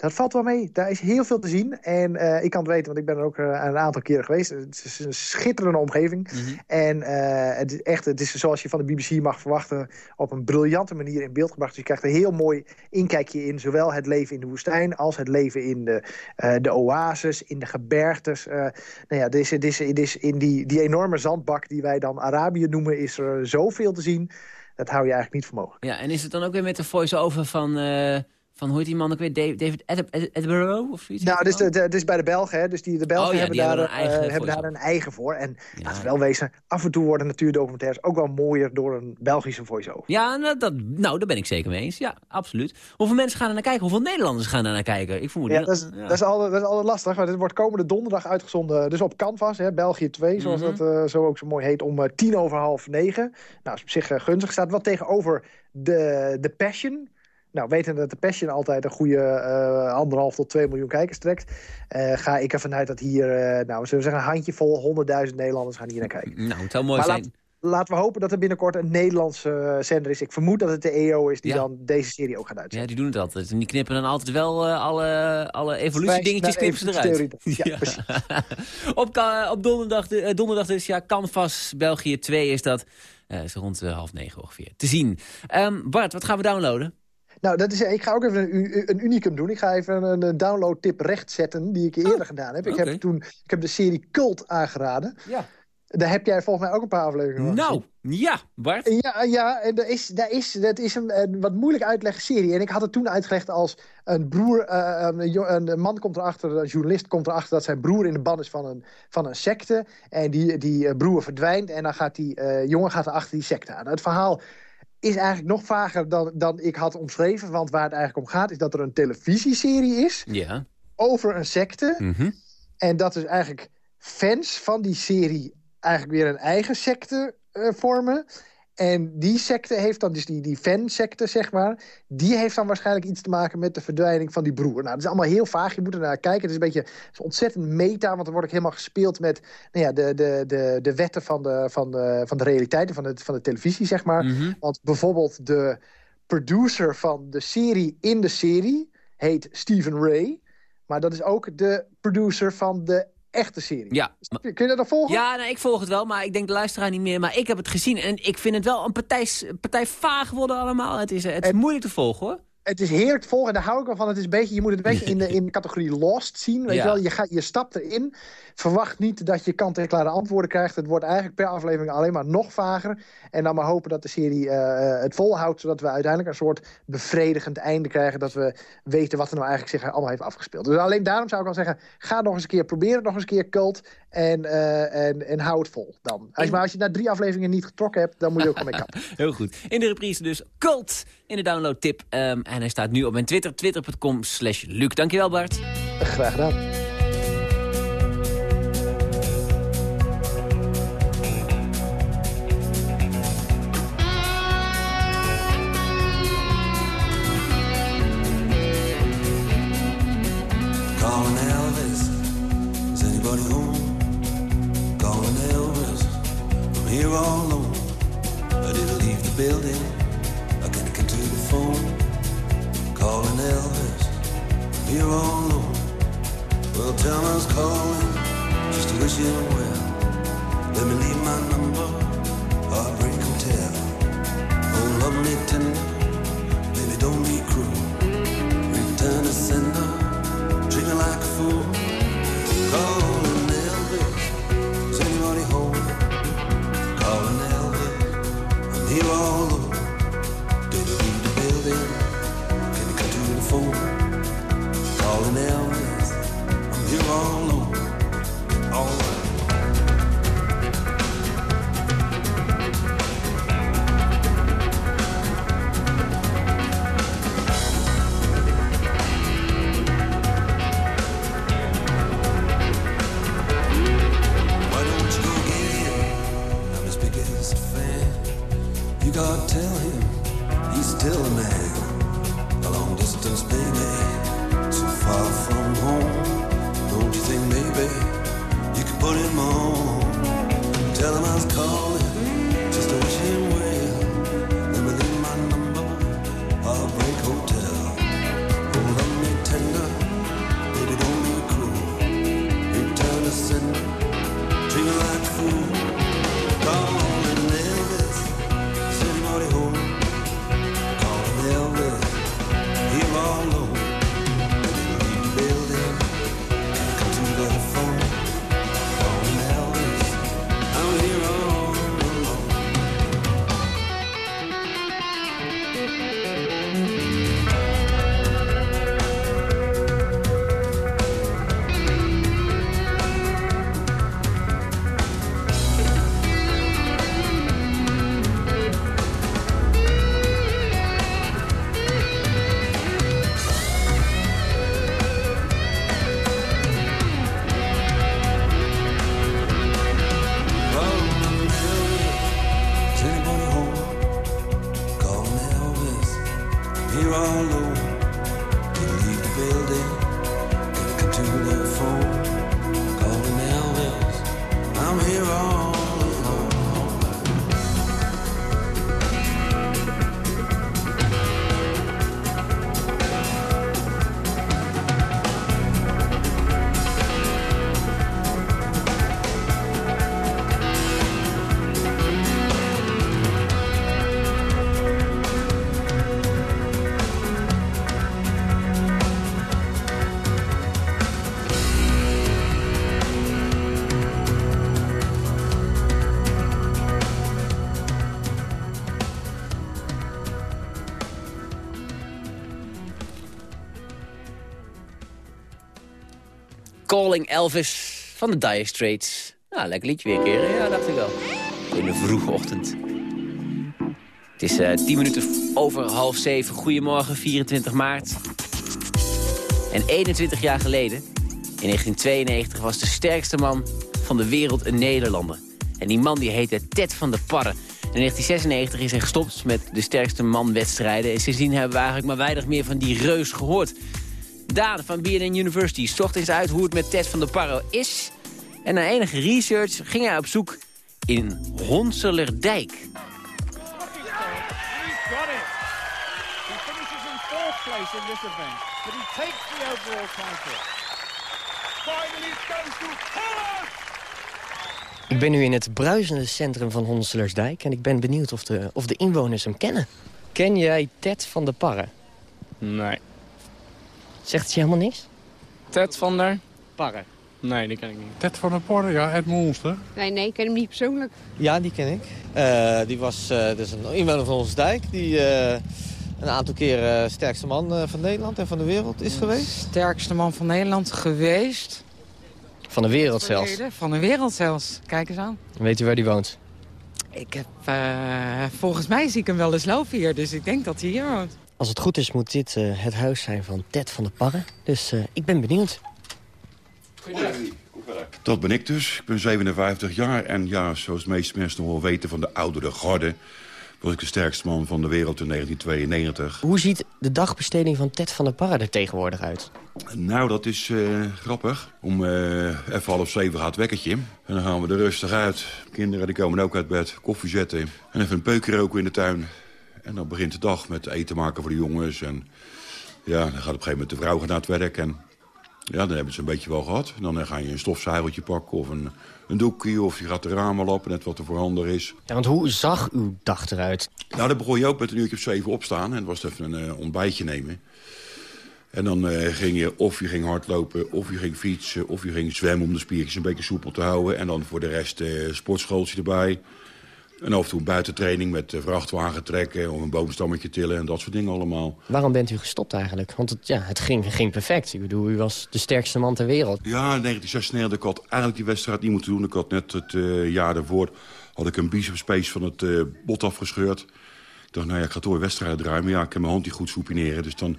Dat valt wel mee. Daar is heel veel te zien. En uh, ik kan het weten, want ik ben er ook uh, een aantal keren geweest. Het is een schitterende omgeving. Mhm. Mm -hmm. En uh, het is echt, het is zoals je van de BBC mag verwachten... op een briljante manier in beeld gebracht. Dus je krijgt een heel mooi inkijkje in... zowel het leven in de woestijn als het leven in de, de oases, in de gebergtes. nou ja, het is, het is, in die, die enorme zandbak die wij dan Arabië noemen... is er zoveel te zien. Dat hou je eigenlijk niet voor mogelijk. Ja, en is het dan ook weer met de voice-over van van hoe heet die man ook weer? David Attenborough of zoiets? Nou, het is, de, is bij de Belgen, hè. Dus die, de Belgen Oh ja, hebben, daar, hebben een eh, hebben daar een eigen voor. En laten we wel wezen, af en toe worden natuurdocumentaires ook wel mooier door een Belgische voice-over. Ja, nou, dat, nou, daar ben ik zeker mee eens. Ja, absoluut. Hoeveel mensen gaan er naar kijken? Hoeveel Nederlanders gaan er naar kijken? Ik vermoed Ja, dat is, ja. dat, is altijd, dat is altijd lastig, want het wordt komende donderdag uitgezonden. Dus op Canvas, hè, België 2, zoals Mhm. dat eh, zo ook zo mooi heet, om eh, tien over half negen. Nou, is op zich eh, gunstig. Staat wel tegenover de, de Passion. Nou, weten dat de Passion altijd een goede eh, anderhalf tot 2 miljoen kijkers trekt. eh, ga ik ervan uit dat hier, eh, nou, zullen we zeggen, een handjevol, honderdduizend Nederlanders gaan hier naar kijken. [LAUGHS] Nou, het zou mooi Maar zijn. laat- Laten we hopen dat er binnenkort een Nederlandse zender is. Ik vermoed dat het de EO is die Ja. dan deze serie ook gaat uitzenden. Ja, die doen het altijd. En die knippen dan altijd wel alle, alle evolutiedingetjes knippen ze eruit. [LAUGHS] Ja, [LAUGHS] op, ka- op donderdag, de- donderdag dus, ja, Canvas België 2 is dat. Eh is rond half negen ongeveer te zien. Ehm, Bart, wat gaan we downloaden? Nou, dat is, ik ga ook even een, een unicum doen. Ik ga even een, een downloadtip rechtzetten die ik eerder gedaan heb. Ik, heb toen, ik heb de serie Cult aangeraden. Ja. Daar heb jij volgens mij ook een paar afleveringen van Nou, ja, Bart. Ja, ja en dat is, dat is, dat is een, een wat moeilijk uitleggen serie. En ik had het toen uitgelegd als een broer, eh, een, jo- een man komt erachter, een journalist komt erachter dat zijn broer in de ban is van een, van een secte. En die, die eh, broer verdwijnt en dan gaat die eh, jongen gaat er achter die secte aan. Het verhaal is eigenlijk nog vager dan, dan ik had omschreven. Want waar het eigenlijk om gaat is dat er een televisieserie is Ja. over een secte. Mhm. En dat dus eigenlijk fans van die serie eigenlijk weer een eigen secte eh, vormen. En die secte heeft dan, dus die, die fansecte, zeg maar... die heeft dan waarschijnlijk iets te maken met de verdwijning van die broer. Nou, dat is allemaal heel vaag, je moet er naar kijken. Het is een beetje het is ontzettend meta, want er wordt ook helemaal gespeeld met... Nou ja, de, de, de, de wetten van de, van, de, van de realiteiten, van de, van de televisie, zeg maar. Mhm. Want bijvoorbeeld de producer van de serie in de serie heet Stephen Ray... Maar dat is ook de producer van de echte serie. Ja. Kun je dat volgen? Ja, nou, ik volg het wel, maar ik denk de luisteraar niet meer. Maar ik heb het gezien en ik vind het wel een partij, partij vaag worden allemaal. Het is, eh, het is moeilijk te volgen, hoor. Het is heerlijk te volgen en daar hou ik wel van. Het is een beetje, je moet het een beetje in de, in de categorie Lost zien. Weet Ja. je, wel? Je, gaat, je stapt erin. Verwacht niet dat je kant-en-klare antwoorden krijgt. Het wordt eigenlijk per aflevering alleen maar nog vager. En dan maar hopen dat de serie eh, het volhoudt. Zodat we uiteindelijk een soort bevredigend einde krijgen. Dat we weten wat er nou eigenlijk zich allemaal heeft afgespeeld. Dus alleen daarom zou ik wel zeggen, ga nog eens een keer proberen. Nog eens een keer cult. En, eh, en, en hou het vol dan. Als, je- maar als je na drie afleveringen niet getrokken hebt, dan moet je ook wel mee kappen. [LAUGHS] Heel goed. In de reprise dus Cult in de downloadtip. Ehm en hij staat nu op mijn Twitter, twitter.com slash Luc. Dankjewel Bart. Graag gedaan. Here all alone. I didn't leave the building, I can't get to the phone. Calling Elvis, here all alone. Well, me calling, just to wish him well. Let me leave my number, Heartbreak Hotel. Oh, love me tender, baby, don't be cruel. Elvis van de Dire Straits. Nou, lekker liedje weer hè? Ja, dacht ik wel. In de vroege ochtend. Het is eh 10 minuten over half zeven. Goedemorgen, 24 maart. En 21 jaar geleden, in 1992, was de sterkste man van de wereld een Nederlander. En die man die heette Ted van der Parre. In 1996 is hij gestopt met de sterkste man wedstrijden. En sindsdien hebben we eigenlijk maar weinig meer van die reus gehoord. Daan van BNN University zocht eens uit hoe het met Ted van der Parre is. En na enige research ging hij op zoek in Honselerdijk. He's got it. He finishes in fourth place in this event, but he takes the overall title. Finally, goes to Holland! Ik ben nu in het bruisende centrum van Honselersdijk... en ik ben benieuwd of de, of de inwoners hem kennen. Ken jij Ted van der Parre? Nee. Zegt het je helemaal niks? Ted van der? Parre. Nee, die ken ik niet. Ted van der Porre, ja, het monster. Nee, nee, ik ken hem niet persoonlijk. Ja, die ken ik. Eh, die was uh, dus een inwoner van onze dijk. Die uh, een aantal keren sterkste man van Nederland en van de wereld is geweest. Sterkste man van Nederland geweest. Van de wereld zelfs. Van de wereld zelfs. Kijk eens aan. Weet u waar die woont? Ik heb, volgens mij zie ik hem wel eens lopen hier, dus ik denk dat hij hier woont. Als het goed is moet dit het huis zijn van Ted van der Parre. Dus ik ben benieuwd. Dat ben ik dus. Ik ben 57 jaar en ja, zoals de meeste mensen nog wel weten van de oudere garde... was ik de sterkste man van de wereld in 1992. Hoe ziet de dagbesteding van Ted van der Parre er tegenwoordig uit? Nou, dat is uh, grappig. Om even half zeven gaat het wekkertje. En dan gaan we er rustig uit. Kinderen die komen ook uit bed, koffie zetten. En even een peukje roken in de tuin. En dan begint de dag met eten maken voor de jongens. En ja, dan gaat op een gegeven moment de vrouw naar het werk... En ja, dan hebben ze een beetje wel gehad. Dan ga je een stofzuigeltje pakken of een, een doekje... of je gaat de ramen lappen, net wat er voorhanden is. Ja, want hoe zag uw dag eruit? Nou, dan begon je ook met een uurtje op zeven opstaan... en was even een uh, ontbijtje nemen. En dan uh, ging je of je ging hardlopen, of je ging fietsen... of je ging zwemmen om de spiertjes een beetje soepel te houden. En dan voor de rest uh, sportschooltje erbij... En af en toe een buitentraining met vrachtwagen trekken... of een boomstammetje tillen en dat soort dingen allemaal. Waarom bent u gestopt eigenlijk? Want het, ja, het ging, ging perfect. Ik bedoel, u was de sterkste man ter wereld. Ja, in 1996 ik had eigenlijk die wedstrijd niet moeten doen. Ik had net het uh, jaar daarvoor had ik een bicepspace van het uh, bot afgescheurd. Ik dacht, nou ja, ik ga toch een wedstrijd draaien. Maar ja, ik heb mijn hand niet goed soepineren. Dus dan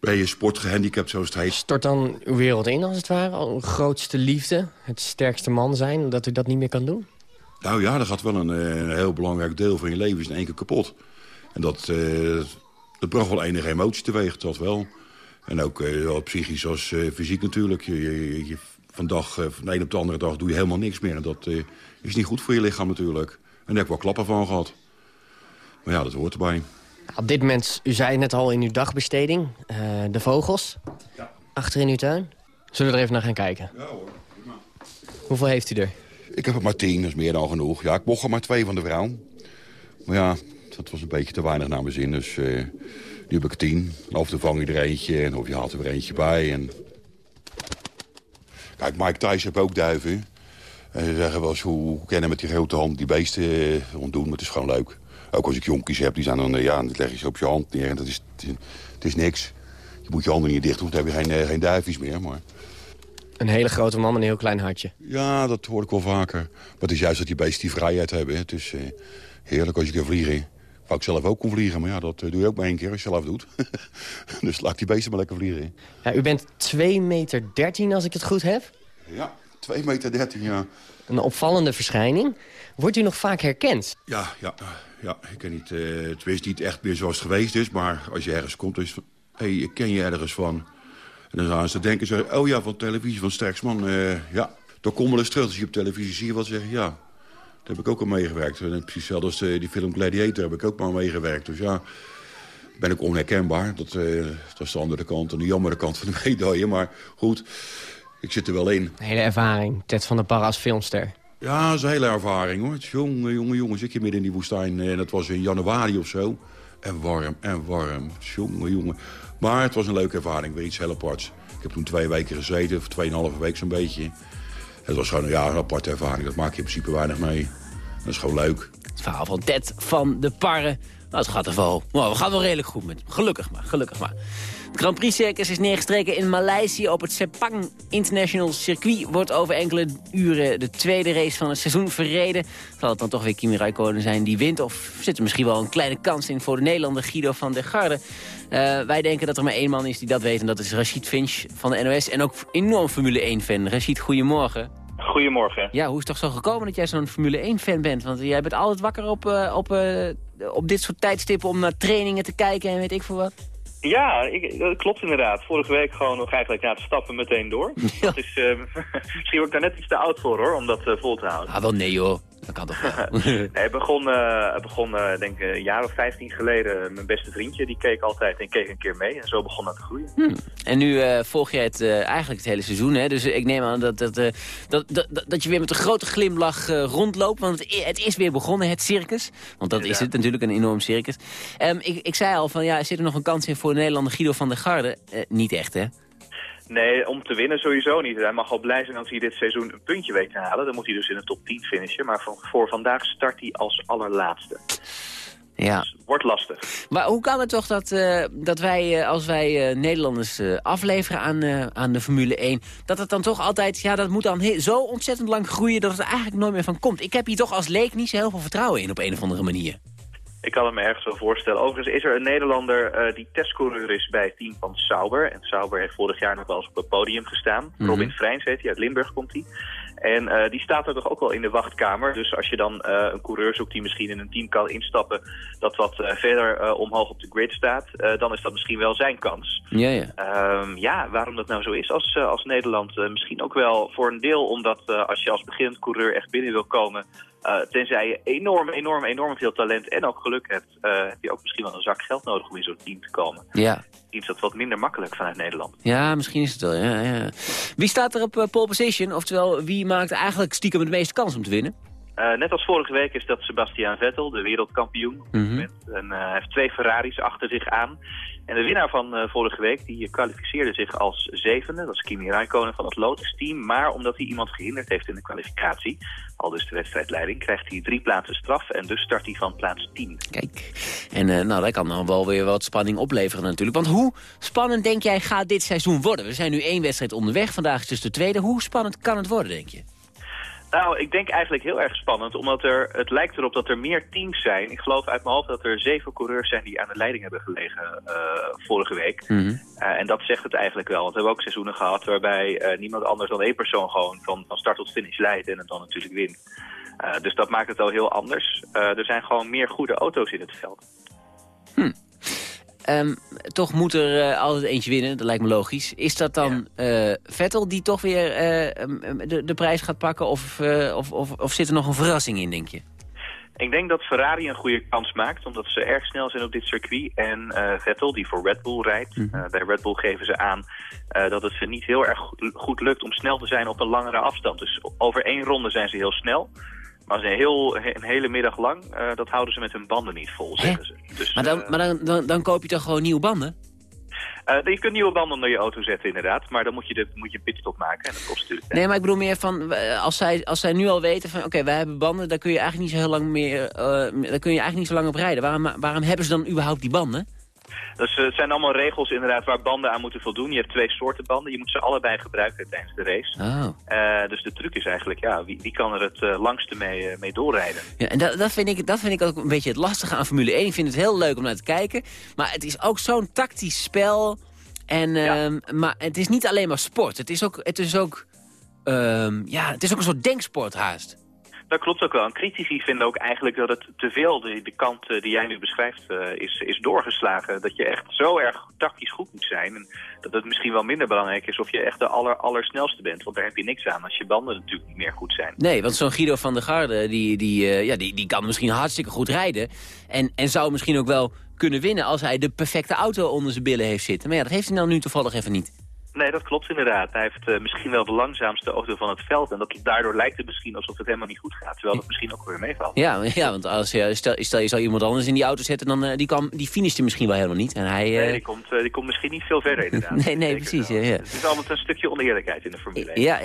ben je sportgehandicapt, zoals het heet. Stort dan uw wereld in, als het ware? Uw grootste liefde, het sterkste man zijn, dat u dat niet meer kan doen? Nou ja, dat gaat wel een, een, heel belangrijk deel van je leven is in één keer kapot. En dat, uh, dat bracht wel enige emotie teweeg, dat wel. En ook uh, psychisch als uh, fysiek natuurlijk. Je, je, je, van, dag, van de een op de andere dag doe je helemaal niks meer. En dat is niet goed voor je lichaam natuurlijk. En daar heb ik wel klappen van gehad. Maar ja, dat hoort erbij. Op dit moment, u zei net al in uw dagbesteding, de vogels. Ja. Achter in uw tuin. Zullen we er even naar gaan kijken? Ja hoor. Hoeveel heeft u er? Ik heb er maar tien, dat is meer dan genoeg. Ja, ik mocht er maar twee van de vrouw. Maar ja, dat was een beetje te weinig naar mijn zin. Dus uh, nu heb ik tien. Of dan vang je er eentje en of je haalt er weer eentje bij. En... Kijk, Mike Thijs heeft ook duiven. En ze zeggen wel eens, hoe kennen met die grote hand die beesten uh, ontdoen. Maar het is gewoon leuk. Ook als ik jonkies heb, die zijn dan, uh, ja, dan leg je ze op je hand neer. Dat is, het is niks. Je moet je handen niet dicht doen, dan heb je geen, geen duifjes meer. Maar... Een hele grote man met een heel klein hartje. Ja, dat hoor ik wel vaker. Maar het is juist dat die beesten die vrijheid hebben. Het is uh, heerlijk als je kan vliegen. Wou ik zelf ook kon vliegen, maar ja, dat uh, doe je ook maar één keer als je zelf doet. [LAUGHS] dus laat die beesten maar lekker vliegen. Ja, u bent 2 meter 13 als ik het goed heb. Ja, 2 meter 13, ja. Een opvallende verschijning. Wordt u nog vaak herkend? Ja, ja, ja. Ik ken niet, uh, het is niet echt meer zoals het geweest is. Maar als je ergens komt, is hey, ik ken je ergens van... En dan gaan ze denken, ze, oh ja, van televisie, van Sterksman. Uh, ja, dan kom wel eens terug. Als je op televisie zie je wat zeggen, ja, daar heb ik ook al meegewerkt. En precies hetzelfde als eh, die film Gladiator heb ik ook maar meegewerkt. Dus ja, ben ik onherkenbaar. Dat, eh, dat is de andere kant en de jammere kant van de [LAUGHS] medaille. Maar goed, ik zit er wel in. Een hele ervaring. Ted van der Parra als filmster. Ja, dat is een hele ervaring hoor. Jongen, jongen, jongen, zit je midden in die woestijn. En dat was in januari of zo. En warm, en warm. Jongen, jongen. Maar het was een leuke ervaring, weer iets heel aparts. Ik heb toen twee weken gezeten, of tweeënhalve week zo'n beetje. Het was gewoon ja, een aparte ervaring. Dat maak je in principe weinig mee. Dat is gewoon leuk. Het verhaal van Ted van de Parre. Nou, het gaat er wel, nou, we gaan wel redelijk goed met. Gelukkig maar, gelukkig maar. Het Grand Prix Circus is neergestreken in Maleisië op het Sepang International Circuit. Wordt over enkele uren de tweede race van het seizoen verreden. Zal het dan toch weer Kimi Räikkönen zijn die wint? Of zit er misschien wel een kleine kans in voor de Nederlander Guido van der Garde? Uh, wij denken dat er maar één man is die dat weet en dat is Rashid Finch van de NOS. En ook enorm Formule 1-fan. Rashid, goedemorgen. Goedemorgen. Ja, hoe is het toch zo gekomen dat jij zo'n Formule 1-fan bent? Want jij bent altijd wakker op, uh, op, uh, op dit soort tijdstippen om naar trainingen te kijken en weet ik veel wat. Ja, ik, dat klopt inderdaad. Vorige week gewoon nog eigenlijk na het stappen meteen door. [LAUGHS] Ja. Dat is, uh, [LAUGHS] misschien word ik daar net iets te oud voor hoor, om dat vol te houden. Ah, wel nee joh. Dat kan toch [LAUGHS] wel. nee, het begon, uh, begon uh, denk ik een jaar of 15 geleden. Mijn beste vriendje, die keek altijd en keek een keer mee. En zo begon dat te groeien. Hmm. En nu uh, volg jij het eigenlijk het hele seizoen. Hè? Dus ik neem aan dat, dat, dat, dat, dat je weer met een grote glimlach rondloopt. Want het, het, is weer begonnen, het circus. Want dat is het natuurlijk, een enorm circus. Um, ik, ik zei al van, ja, zit er nog een kans in voor de Nederlander Guido van der Garde? niet echt, hè? Nee, om te winnen sowieso niet. Hij mag al blij zijn als hij dit seizoen een puntje weet te halen. Dan moet hij dus in de top 10 finishen. Maar voor, vandaag start hij als allerlaatste. Ja. Dus wordt lastig. Maar hoe kan het toch dat, uh, dat wij, uh, als wij uh, Nederlanders afleveren aan, aan de Formule 1... dat het dan toch altijd, ja, dat moet dan zo ontzettend lang groeien... dat het er eigenlijk nooit meer van komt. Ik heb hier toch als leek niet zo heel veel vertrouwen in op een of andere manier. Ik kan het me ergens wel voorstellen. Overigens is er een Nederlander uh, die testcoureur is bij het team van Sauber. En Sauber heeft vorig jaar nog wel eens op het podium gestaan. Mm -hmm. Robin Freins heet hij, uit Limburg komt hij. En uh, die staat er toch ook wel in de wachtkamer. Dus als je dan uh, een coureur zoekt die misschien in een team kan instappen... dat wat verder omhoog op de grid staat... dan is dat misschien wel zijn kans. Ja, ja. Um, ja, waarom dat nou zo is als, als Nederland? misschien ook wel voor een deel omdat als je als beginnend coureur echt binnen wil komen... Uh, tenzij je enorm, enorm, enorm veel talent en ook geluk hebt... Uh, heb je ook misschien wel een zak geld nodig om in zo'n team te komen. Ja. Iets dat wat minder makkelijk vanuit Nederland. Ja, misschien is het wel, ja. ja. Wie staat er op uh, pole position? Oftewel, wie maakt eigenlijk stiekem het meeste kans om te winnen? net als vorige week is dat Sebastian Vettel, de wereldkampioen. Mm -hmm. En hij heeft twee Ferraris achter zich aan. En de winnaar van uh, vorige week, die kwalificeerde zich als zevende. Dat is Kimi Räikkönen van het Lotus-team. Maar omdat hij iemand gehinderd heeft in de kwalificatie, al dus de wedstrijdleiding, krijgt hij drie plaatsen straf. En dus start hij van plaats 10. Kijk, en uh, nou, dat kan dan wel weer wat spanning opleveren natuurlijk. Want hoe spannend denk jij gaat dit seizoen worden? We zijn nu één wedstrijd onderweg, vandaag is dus de tweede. Hoe spannend kan het worden, denk je? Nou, ik denk eigenlijk heel erg spannend, omdat er, het lijkt erop dat er meer teams zijn. Ik geloof uit mijn hoofd dat er zeven coureurs zijn die aan de leiding hebben gelegen uh, vorige week. Mm -hmm. uh, en dat zegt het eigenlijk wel, want we hebben ook seizoenen gehad waarbij uh, niemand anders dan één persoon gewoon van, van start tot finish leidt en het dan natuurlijk wint. dus dat maakt het al heel anders. er zijn gewoon meer goede auto's in het veld. Hm. Um, toch moet er uh, altijd eentje winnen, dat lijkt me logisch. Is dat dan ja. uh, Vettel die toch weer uh, de, de prijs gaat pakken of, of, of, of zit er nog een verrassing in, denk je? Ik denk dat Ferrari een goede kans maakt, omdat ze erg snel zijn op dit circuit. En Vettel, die voor Red Bull rijdt, mm -hmm. bij Red Bull geven ze aan dat het ze niet heel erg goed lukt om snel te zijn op een langere afstand. Dus over één ronde zijn ze heel snel. Maar ze heel, een hele middag lang, uh, dat houden ze met hun banden niet vol, zeggen ze. Dus, maar dan, uh, maar dan, dan, dan, koop je toch gewoon nieuwe banden? Uh, je kunt nieuwe banden onder je auto zetten, inderdaad. Maar dan moet je, de, moet je een pitstop maken en dat kost natuurlijk... Nee, maar ik bedoel meer van, als zij, als zij nu al weten van... oké, okay, wij hebben banden, daar kun je eigenlijk niet zo heel lang meer... daar kun je eigenlijk niet zo lang op rijden. Waarom, waarom hebben ze dan überhaupt die banden? Dus uh, het zijn allemaal regels inderdaad waar banden aan moeten voldoen. Je hebt twee soorten banden. Je moet ze allebei gebruiken tijdens de race. Oh. Uh, dus de truc is eigenlijk, ja, wie, wie kan er het uh, langste mee, mee doorrijden? Ja, en dat, dat, vind ik, dat vind ik ook een beetje het lastige aan Formule 1. Ik vind het heel leuk om naar te kijken. Maar het is ook zo'n tactisch spel. En, ja. Maar het is niet alleen maar sport. Het is ook, het is ook, um, ja, het is ook een soort denksport haast. Dat klopt ook wel. En critici vinden ook eigenlijk dat het te veel de, de kant eh, die jij nu beschrijft eh, is, is doorgeslagen. Dat je echt zo erg tactisch goed moet zijn. En dat het misschien wel minder belangrijk is of je echt de aller, allersnelste bent. Want daar heb je niks aan als je banden natuurlijk niet meer goed zijn. Nee, want zo'n Guido van der Garde, die, die, eh, ja, die, die kan misschien hartstikke goed rijden. En, en zou misschien ook wel kunnen winnen als hij de perfecte auto onder zijn billen heeft zitten. Maar ja, dat heeft hij nou nu toevallig even niet. Nee, dat klopt inderdaad. Hij heeft eh, misschien wel de langzaamste auto van het veld. En dat, daardoor lijkt het misschien alsof het helemaal niet goed gaat. Terwijl het misschien ook weer meevalt. Ja, [LAUGHS] ja want als je, stel, stel je zou iemand anders in die auto zetten, dan uh, die, kan, die finishte misschien wel helemaal niet. En hij, uh... Nee, die komt, die komt misschien niet veel verder inderdaad. [LAUGHS] nee, nee, precies. Ja, ja. Het is altijd een stukje oneerlijkheid in de Formule 1. Ja,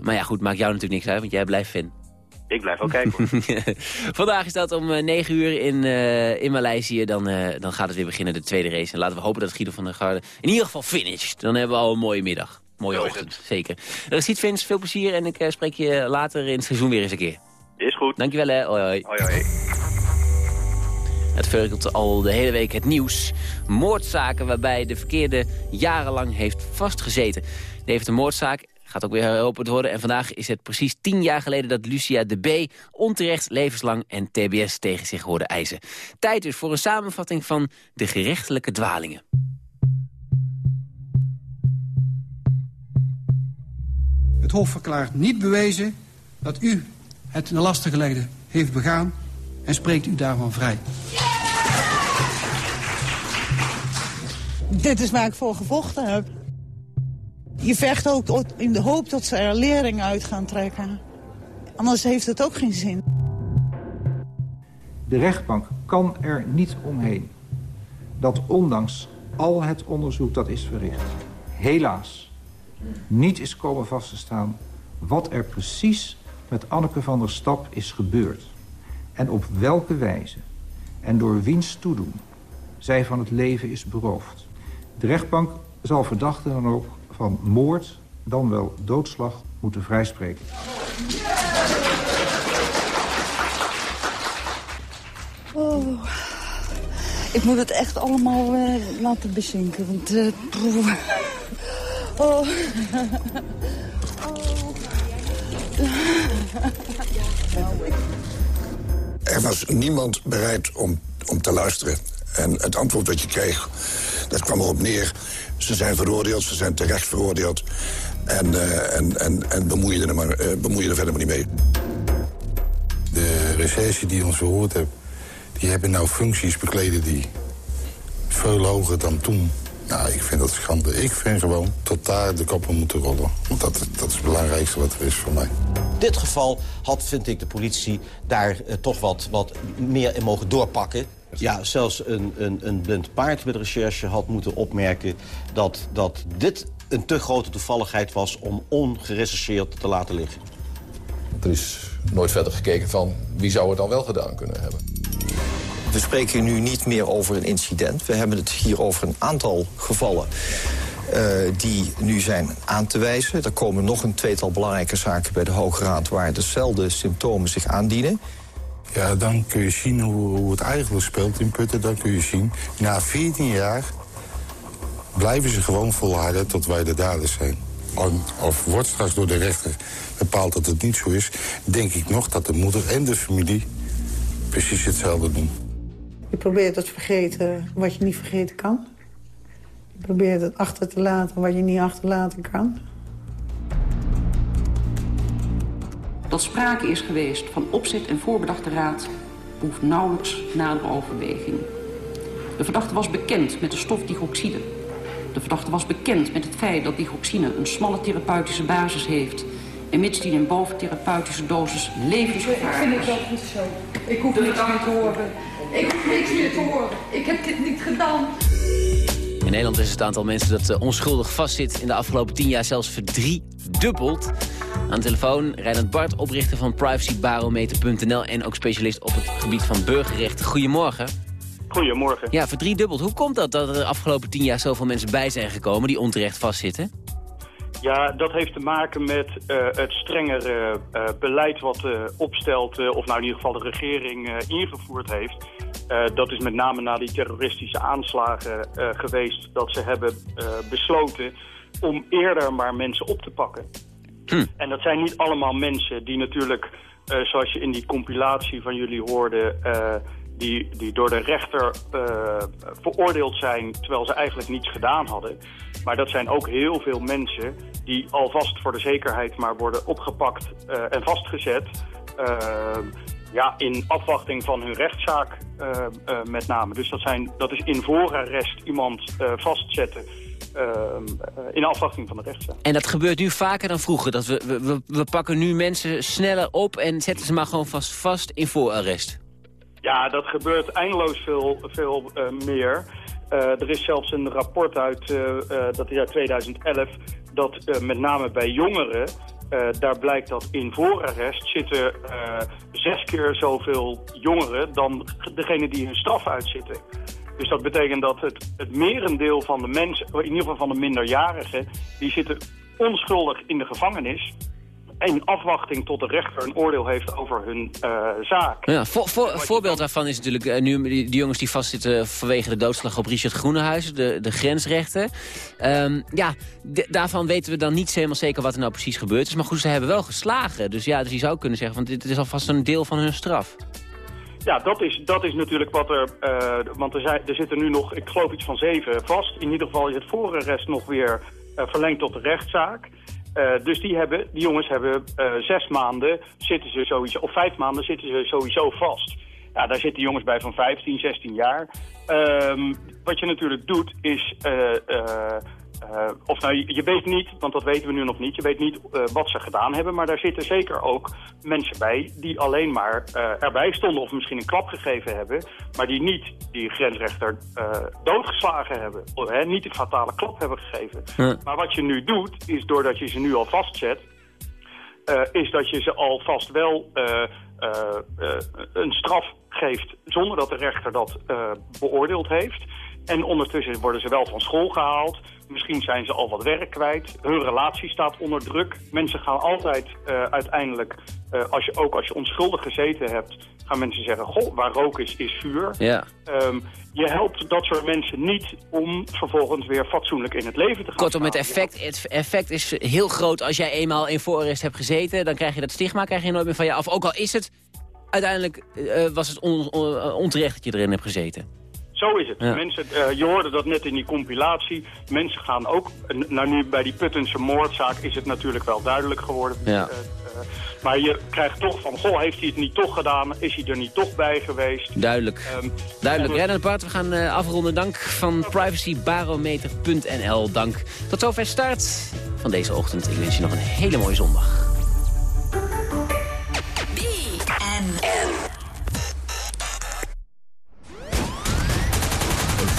maar ja, goed, maakt jou natuurlijk niks uit, want jij blijft fan. Ik blijf ook kijken. [LAUGHS] Vandaag is dat om uh, 9 uur in, uh, in Maleisië. Dan, uh, dan gaat het weer beginnen, de tweede race. En laten we hopen dat Guido van der Garde in ieder geval finisht. Dan hebben we al een mooie middag. Mooie Zo ochtend, zeker. Reciet Vins, veel plezier en ik spreek je later in het seizoen weer eens een keer. Is goed. Dankjewel hè, hoi hoi. Hoi hoi. Het verkelt al de hele week het nieuws. Moordzaken waarbij de verkeerde jarenlang heeft vastgezeten. De heeft een moordzaak gaat ook weer heropend worden. En vandaag is het precies tien jaar geleden dat Lucia de B. onterecht levenslang en TBS tegen zich hoorde eisen. Tijd dus voor een samenvatting van de gerechtelijke dwalingen. Het Hof verklaart niet bewezen dat u het in de lastengeleden heeft begaan en spreekt u daarvan vrij. Dit is waar ik voor gevochten heb. Je vecht ook in de hoop dat ze er lering uit gaan trekken. Anders heeft het ook geen zin. De rechtbank kan er niet omheen dat ondanks al het onderzoek dat is verricht... helaas niet is komen vast te staan wat er precies met Anneke van der Stap is gebeurd. En op welke wijze en door wiens toedoen zij van het leven is beroofd. De rechtbank zal verdachten dan ook van moord, dan wel doodslag, moeten vrijspreken. Oh, ik moet het echt allemaal uh, laten bezinken, want... Uh, oh. Er was niemand bereid om, om te luisteren. En het antwoord dat je kreeg, dat kwam erop neer... ze zijn veroordeeld, ze zijn terecht veroordeeld... en, uh, en, en, en bemoeien, er maar, uh, bemoeien er verder maar niet mee. De recherche die ons verhoord heeft... die hebben nou functies bekleden die veel hoger dan toen. Nou, ik vind dat schande. Ik vind gewoon tot daar de koppen moeten rollen. Want dat, dat is het belangrijkste wat er is voor mij. In dit geval had, vind ik, de politie daar uh, toch wat, wat meer in mogen doorpakken. Ja, zelfs een, een, een blind paard met recherche had moeten opmerken... Dat, dat dit een te grote toevalligheid was om ongerechercheerd te laten liggen. Er is nooit verder gekeken van wie zou het dan wel gedaan kunnen hebben. We spreken nu niet meer over een incident. We hebben het hier over een aantal gevallen uh, die nu zijn aan te wijzen. Er komen nog een tweetal belangrijke zaken bij de Hoge Raad... waar dezelfde symptomen zich aandienen. Ja, dan kun je zien hoe, het eigenlijk speelt in Putten. Dan kun je zien, na 14 jaar blijven ze gewoon volharden tot wij de daders zijn. Of wordt straks door de rechter bepaald dat het niet zo is... denk ik nog dat de moeder en de familie precies hetzelfde doen. Je probeert het vergeten wat je niet vergeten kan. Je probeert het achter te laten wat je niet achterlaten kan. Dat sprake is geweest van opzet en voorbedachte raad... behoeft nauwelijks nadere overweging. De verdachte was bekend met de stof digoxide. De verdachte was bekend met het feit dat digoxine een smalle therapeutische basis heeft... en mits die in boventherapeutische dosis levensgevaarlijk is. Ik vind het wel goed zo. Ik hoef niks meer te horen. Ik hoef niks meer te horen. Ik heb dit niet gedaan. In Nederland is het aantal mensen dat uh, onschuldig vastzit... in de afgelopen tien jaar zelfs verdriedubbeld. Aan de telefoon Reinhard Bart, oprichter van privacybarometer.nl... en ook specialist op het gebied van burgerrecht. Goedemorgen. Goedemorgen. Ja, verdriedubbeld. Hoe komt dat dat er de afgelopen tien jaar zoveel mensen bij zijn gekomen... die onterecht vastzitten? Ja, dat heeft te maken met uh, het strengere uh, beleid wat uh, opstelt, of nou in ieder geval de regering ingevoerd heeft. Dat is met name na die terroristische aanslagen geweest dat ze hebben besloten om eerder maar mensen op te pakken. En dat zijn niet allemaal mensen die natuurlijk, eh, zoals je in die compilatie van jullie hoorde... eh, die, die door de rechter eh, veroordeeld zijn terwijl ze eigenlijk niets gedaan hadden. Maar dat zijn ook heel veel mensen die alvast voor de zekerheid maar worden opgepakt eh, en vastgezet... ja, in afwachting van hun rechtszaak eh, eh, met name. Dus dat, zijn, dat is in voorarrest iemand eh, vastzetten eh, eh, in afwachting van de rechtszaak. En dat gebeurt nu vaker dan vroeger. Dat we, we, we, we pakken nu mensen sneller op en zetten ze maar gewoon vast, vast in voorarrest. Ja, dat gebeurt eindeloos veel, veel meer. Er is zelfs een rapport uit dat is uit 2011 dat met name bij jongeren, eh, daar blijkt dat in voorarrest zitten eh, zes keer zoveel jongeren dan degene die hun straf uitzitten. Dus dat betekent dat het, het merendeel van de mensen, in ieder geval van de minderjarigen, die zitten onschuldig in de gevangenis. In afwachting tot de rechter een oordeel heeft over hun eh, zaak. Ja, voor, voor, voorbeeld daarvan is natuurlijk eh, nu die, die jongens die vastzitten vanwege de doodslag op Richard Groenehuizen, de, de grensrechten. Ehm, ja, daarvan weten we dan niet helemaal zeker wat er nou precies gebeurd is. Maar goed, ze hebben wel geslagen. Dus ja, dus je zou kunnen zeggen, want dit is alvast een deel van hun straf. Ja, dat is, dat is natuurlijk wat er... eh, want er, zijn, er zitten nu nog, ik geloof iets van zeven vast. In ieder geval is het voorarrest nog weer eh, verlengd tot de rechtszaak. Eh, dus die, hebben, die jongens hebben eh, zes maanden zitten ze sowieso... of vijf maanden zitten ze sowieso vast. Ja, daar zitten jongens bij van 15, 16 jaar. Ehm, wat je natuurlijk doet is... eh, eh, of nou, je, weet niet, want dat weten we nu nog niet, je weet niet eh, wat ze gedaan hebben, maar daar zitten zeker ook mensen bij die alleen maar eh, erbij stonden of misschien een klap gegeven hebben, maar die niet die grensrechter doodgeslagen hebben, of, hè, niet de fatale klap hebben gegeven. Ja. Maar wat je nu doet, is doordat je ze nu al vastzet, is dat je ze alvast wel een straf geeft zonder dat de rechter dat beoordeeld heeft. En ondertussen worden ze wel van school gehaald. Misschien zijn ze al wat werk kwijt. Hun relatie staat onder druk. Mensen gaan altijd eh, uiteindelijk, eh, als je, ook als je onschuldig gezeten hebt, gaan mensen zeggen, goh, waar rook is, is vuur. Ja. Ehm, je helpt dat soort mensen niet om vervolgens weer fatsoenlijk in het leven te gaan Kortom, het effect, het effect is heel groot als jij eenmaal in voorarrest hebt gezeten. Dan krijg je dat stigma krijg je nooit meer van je af. Ook al is het, uiteindelijk eh, was het on- on- onterecht dat je erin hebt gezeten. Zo is het. Ja. Mensen, eh, je hoorde dat net in die compilatie. Mensen gaan ook, eh, nou nu bij die Puttense moordzaak is het natuurlijk wel duidelijk geworden. Ja. Eh, eh, maar je krijgt toch van, goh, heeft hij het niet toch gedaan? Is hij er niet toch bij geweest? Duidelijk. Ehm, Duidelijk. ja, Renan Bart, we gaan eh, afronden. Dank van privacybarometer.nl. Dank. Tot zover start van deze ochtend. Ik wens je nog een hele mooie zondag.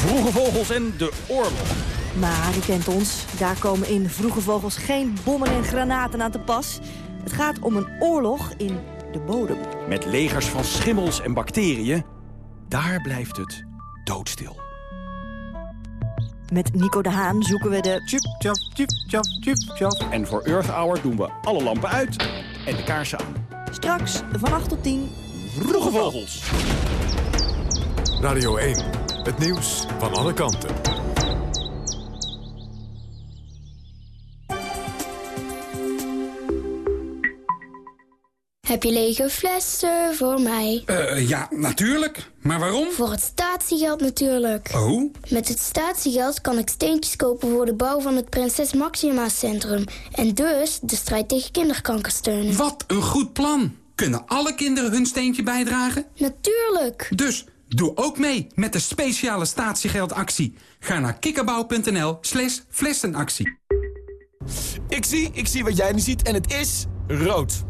Vroege vogels en de oorlog. Maar u kent ons, daar komen in Vroege Vogels geen bommen en granaten aan te pas. Het gaat om een oorlog in de bodem. Met legers van schimmels en bacteriën. Daar blijft het doodstil. Met Nico de Haan zoeken we de... Chip, chap, chip, chap, chip, chap. En voor Earth Hour doen we alle lampen uit en de kaarsen aan. Straks van 8 tot 10. Vroege vogels. Radio 1, het nieuws van alle kanten. Heb je lege flessen voor mij? Eh, ja, natuurlijk. Maar waarom? Voor het statiegeld natuurlijk. Oh? Met het statiegeld kan ik steentjes kopen voor de bouw van het Prinses Maxima Centrum. En dus de strijd tegen kinderkanker steunen. Wat een goed plan. Kunnen alle kinderen hun steentje bijdragen? Natuurlijk. Dus doe ook mee met de speciale statiegeldactie. Ga naar kikkerbouw.nl slash flessenactie. Ik zie, ik zie wat jij nu ziet en het is rood.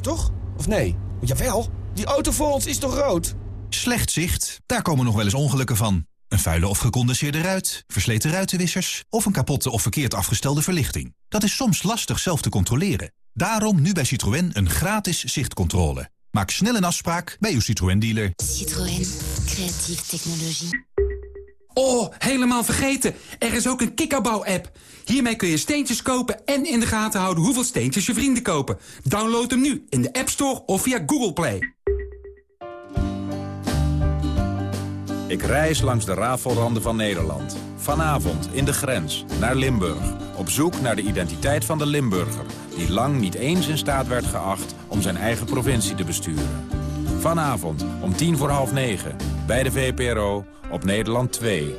Toch? Of nee? Jawel, die auto voor ons is toch rood? Slecht zicht, daar komen nog wel eens ongelukken van. Een vuile of gecondenseerde ruit, versleten ruitenwissers... of een kapotte of verkeerd afgestelde verlichting. Dat is soms lastig zelf te controleren. Daarom nu bij Citroën een gratis zichtcontrole. Maak snel een afspraak bij uw Citroën-dealer. Citroën, creatieve technologie. Oh, helemaal vergeten. Er is ook een kikkerbouw-app. Hiermee kun je steentjes kopen en in de gaten houden hoeveel steentjes je vrienden kopen. Download hem nu in de App Store of via Google Play. Ik reis langs de rafelranden van Nederland. Vanavond in de grens naar Limburg. Op zoek naar de identiteit van de Limburger... die lang niet eens in staat werd geacht om zijn eigen provincie te besturen. Vanavond om tien voor half negen bij de VPRO op Nederland 2.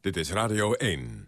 Dit is Radio 1.